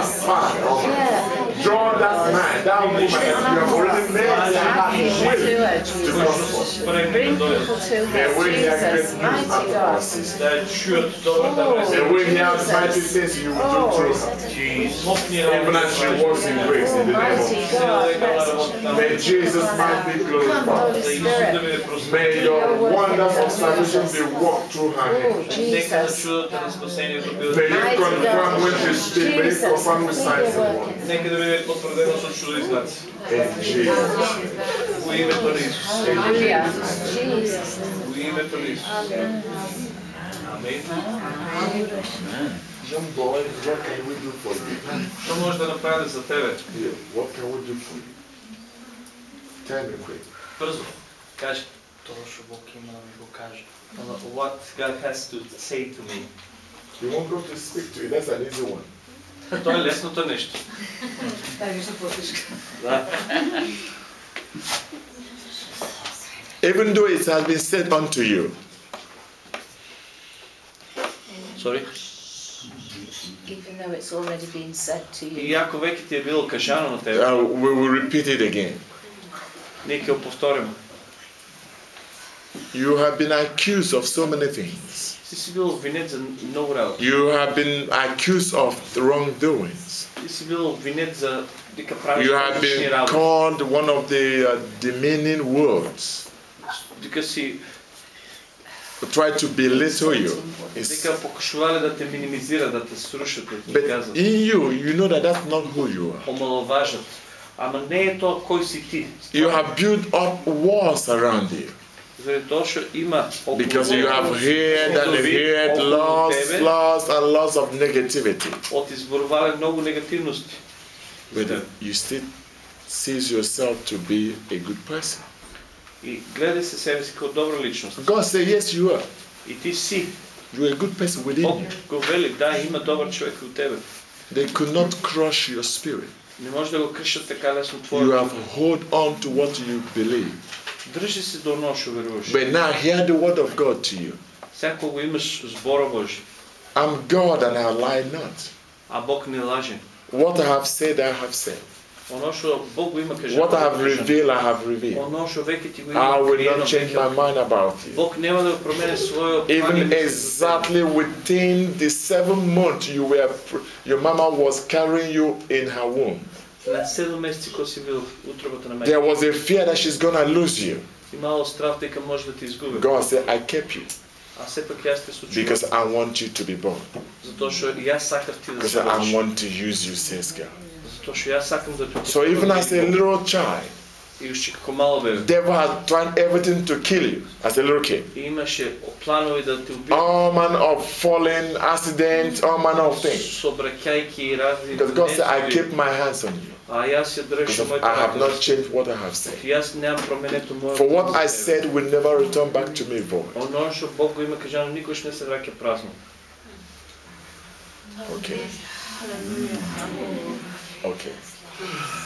compel that Father. Draw that man, that woman. That you Bring people to Jesus, mighty God. Oh, Jesus, hear you will do. Even as she walks in grace in the name of Jesus, May Jesus might be glorified. May your wonderful salvation be walked through her hand. May you confirm when she speaks, may you confirm with signs and wonders Нека да биде потвърдено со чудо и знаци. In Jesus. Во името на Исус. Hallelujah. Jesus. Во името на Исус. Амин. Young boy, what can we do for you? Што може да направи за тебе? Here, what can we do for you? Tell me quick. Брзо. Кажи. Тоа што Бог има да ми го каже. What God has to say to me. You won't go to speak to you, that's an easy one. Тоа е лесното нешто. Дай вижте потешка. Да. Even though it has been said unto you, Sorry. Even though it's already been said to you. Иако веќе ти е било кажано на тебе, uh, we will repeat it again. ние ќе го повториме. You have been accused of so many things. Ти си бил обвинет за много работи. You have been accused of wrongdoings. Ти си бил обвинет за дека правиш You have различни been работи. called one of the uh, demeaning words. Дека си Try to belittle you. It's- дека покушувале да те минимизира, да те срушат, да ти but казват, in you, you know that that's not who you are. омаловажат. Ама не е тоа кој си ти. You have built up walls around you Заради тоа што има околу because you have heard and Зидови heard околу lots, тебе, lots, and lots of negativity. От изборувале многу негативности. But uh, you still sees yourself to be a good person. И гледай се себе си како добра личност. God said, Yes, you are. И ти си. You're a good person within Бог you. го вели, да, има добар човек у тебе. They could not crush your spirit. Не може да го кршат така лесно You твоето. have hold on to what you believe. Држи се до оно што веруваш. But now hear the word of God to you. Сега кога имаш збора Божи, I'm God and I lie not. а Бог не лаже. What I have said, I have said. Оно што Бог го има кажано. What I have го кажано. revealed, I have revealed. Оно што веќе ти го има. I will криено, not change веќе- my mind about you. Бог нема да го промени својот план и Even мислење. exactly within the seven months you were, pr- your mama was carrying you in her womb. There was a fear that she's going to lose you. God said, I kept you. Because I want you to be born. Because I want to use you, says God. So even as a little child, И уште како мало бебе. devil had tried everything to kill you as a little kid. И имаше планови да те убие. All manner of falling, accidents, all manner of things. Собраќајки и разни Because God said, I несуби. keep my hands on you. А јас ја Because држам моите I have рака. not changed what I have said. Јас немам променето моето. For what I said will never return back to me void. Оно што Бог го има кажано никош не се враќа празно. Okay. Okay.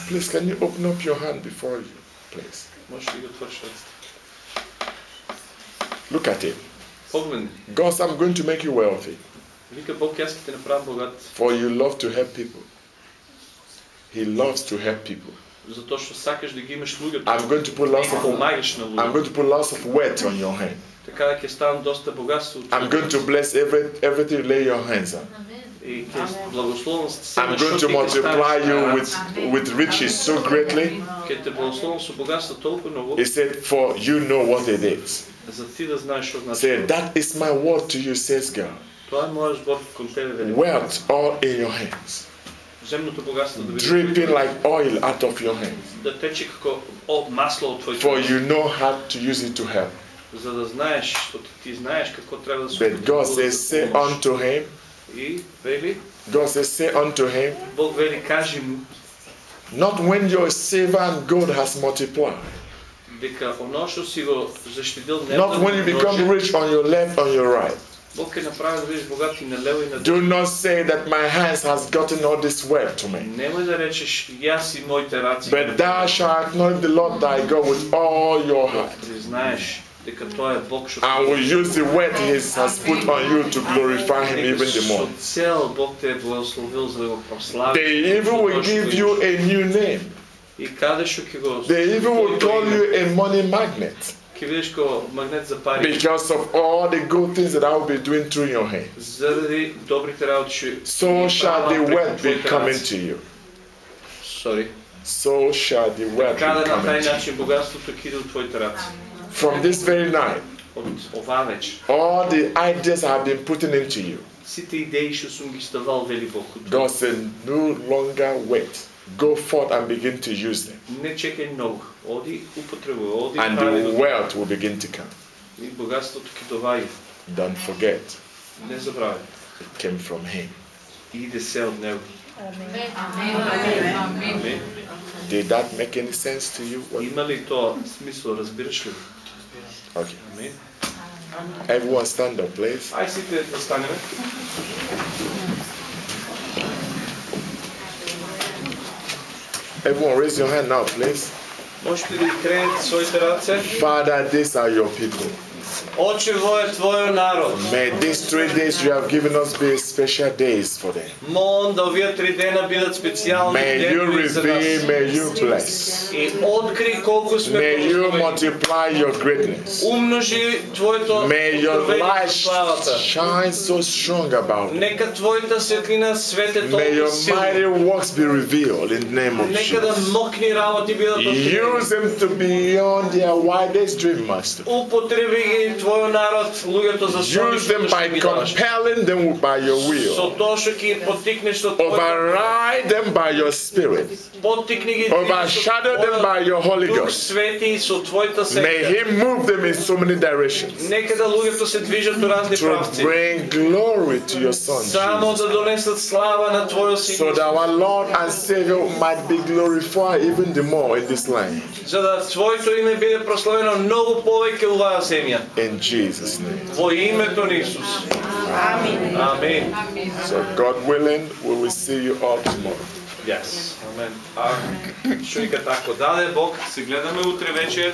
Please, can you open up your hand before you, please? Можеш ли го отвориш ръцете? Look at it. Погледни. God said, I'm going to make you wealthy, Вика Бог, јас ќе те направам богат. for you love to help people. He loves to help people. Затоа што сакаш да ги имаш луѓето. I'm going to put lots И of помагаш на I'm луѓето. going to put lots of wealth on your hand. Така да ќе ставам доста богатство. од I'm going to твоето. bless every everything you lay your hands on. И ќе благословам се I'm going to multiply you with, with riches so greatly. He said, For you know what it is. Said, That is my word to you, says God. Wealth all in your hands. Dripping like oil out of your hands. For you know how to use it to help. But God says, Say unto him, И вели, God says, Say unto him, Бог вели, кажи му, Not when your silver and gold has multiplied, дека оно што си го заштедил не not when you become rich on your left, on your right. Бог ќе направи да бидеш богат и на лево и на Do десно. not say that my hands has gotten all this wealth to me. Немој да речеш јас и моите раци. But thou shalt acknowledge the Lord thy God with all your heart, Ти знаеш and will use the word he has put on you to glorify him even the more. They even will give you a new name. They even will call you a money magnet. Because of all the good things that I will be doing through your hand. So shall the word be coming to you. Sorry. So shall the word be coming to you from this very night, all the ideas I have been putting into you, God said, no longer wait. Go forth and begin to use them. And the wealth will begin to come. Don't forget. It came from Him. Amen. Did that make any sense to you? What? Okay. Everyone stand up, please. I sit. the, standing up. Everyone raise your hand now, please. Father, these are your people. Оче во е твојот народ. May these three days you have given us be special days for them. Молам да овие три дена бидат специјални May you дени за reveal, нас. may you bless. И откри колку сме May you благословени. multiply your greatness. Умножи твоето May your откровение light на славата. shine so strong about them. Нека твојата светлина свете May толку your силно. mighty works be revealed in the name of Нека да Jesus. мокни работи бидат открити. Use them to beyond their widest dream, Master. Употреби ги твојот народ, луѓето за сони Use them што by ги даваш. compelling them by your Со will. тоа што ќе ги поттикнеш со твојот Override them by your spirit. поттикни ги Overshadow them by your Holy Дух Ghost. Свети и со твојата May светлина. He move them in so many directions Нека да луѓето се движат во разни to правци. bring glory to your Son, Само Jesus. да донесат слава на твојот So син. that our Lord and Savior might be glorified even the more in this land. За да твоето име биде прославено многу повеќе у оваа земја. In Jesus' name. Во името на Исус. Amen. Амин. So, God willing, we will see you all tomorrow. Yes. Амен. А што вика тако даде Бог, се гледаме утре вечер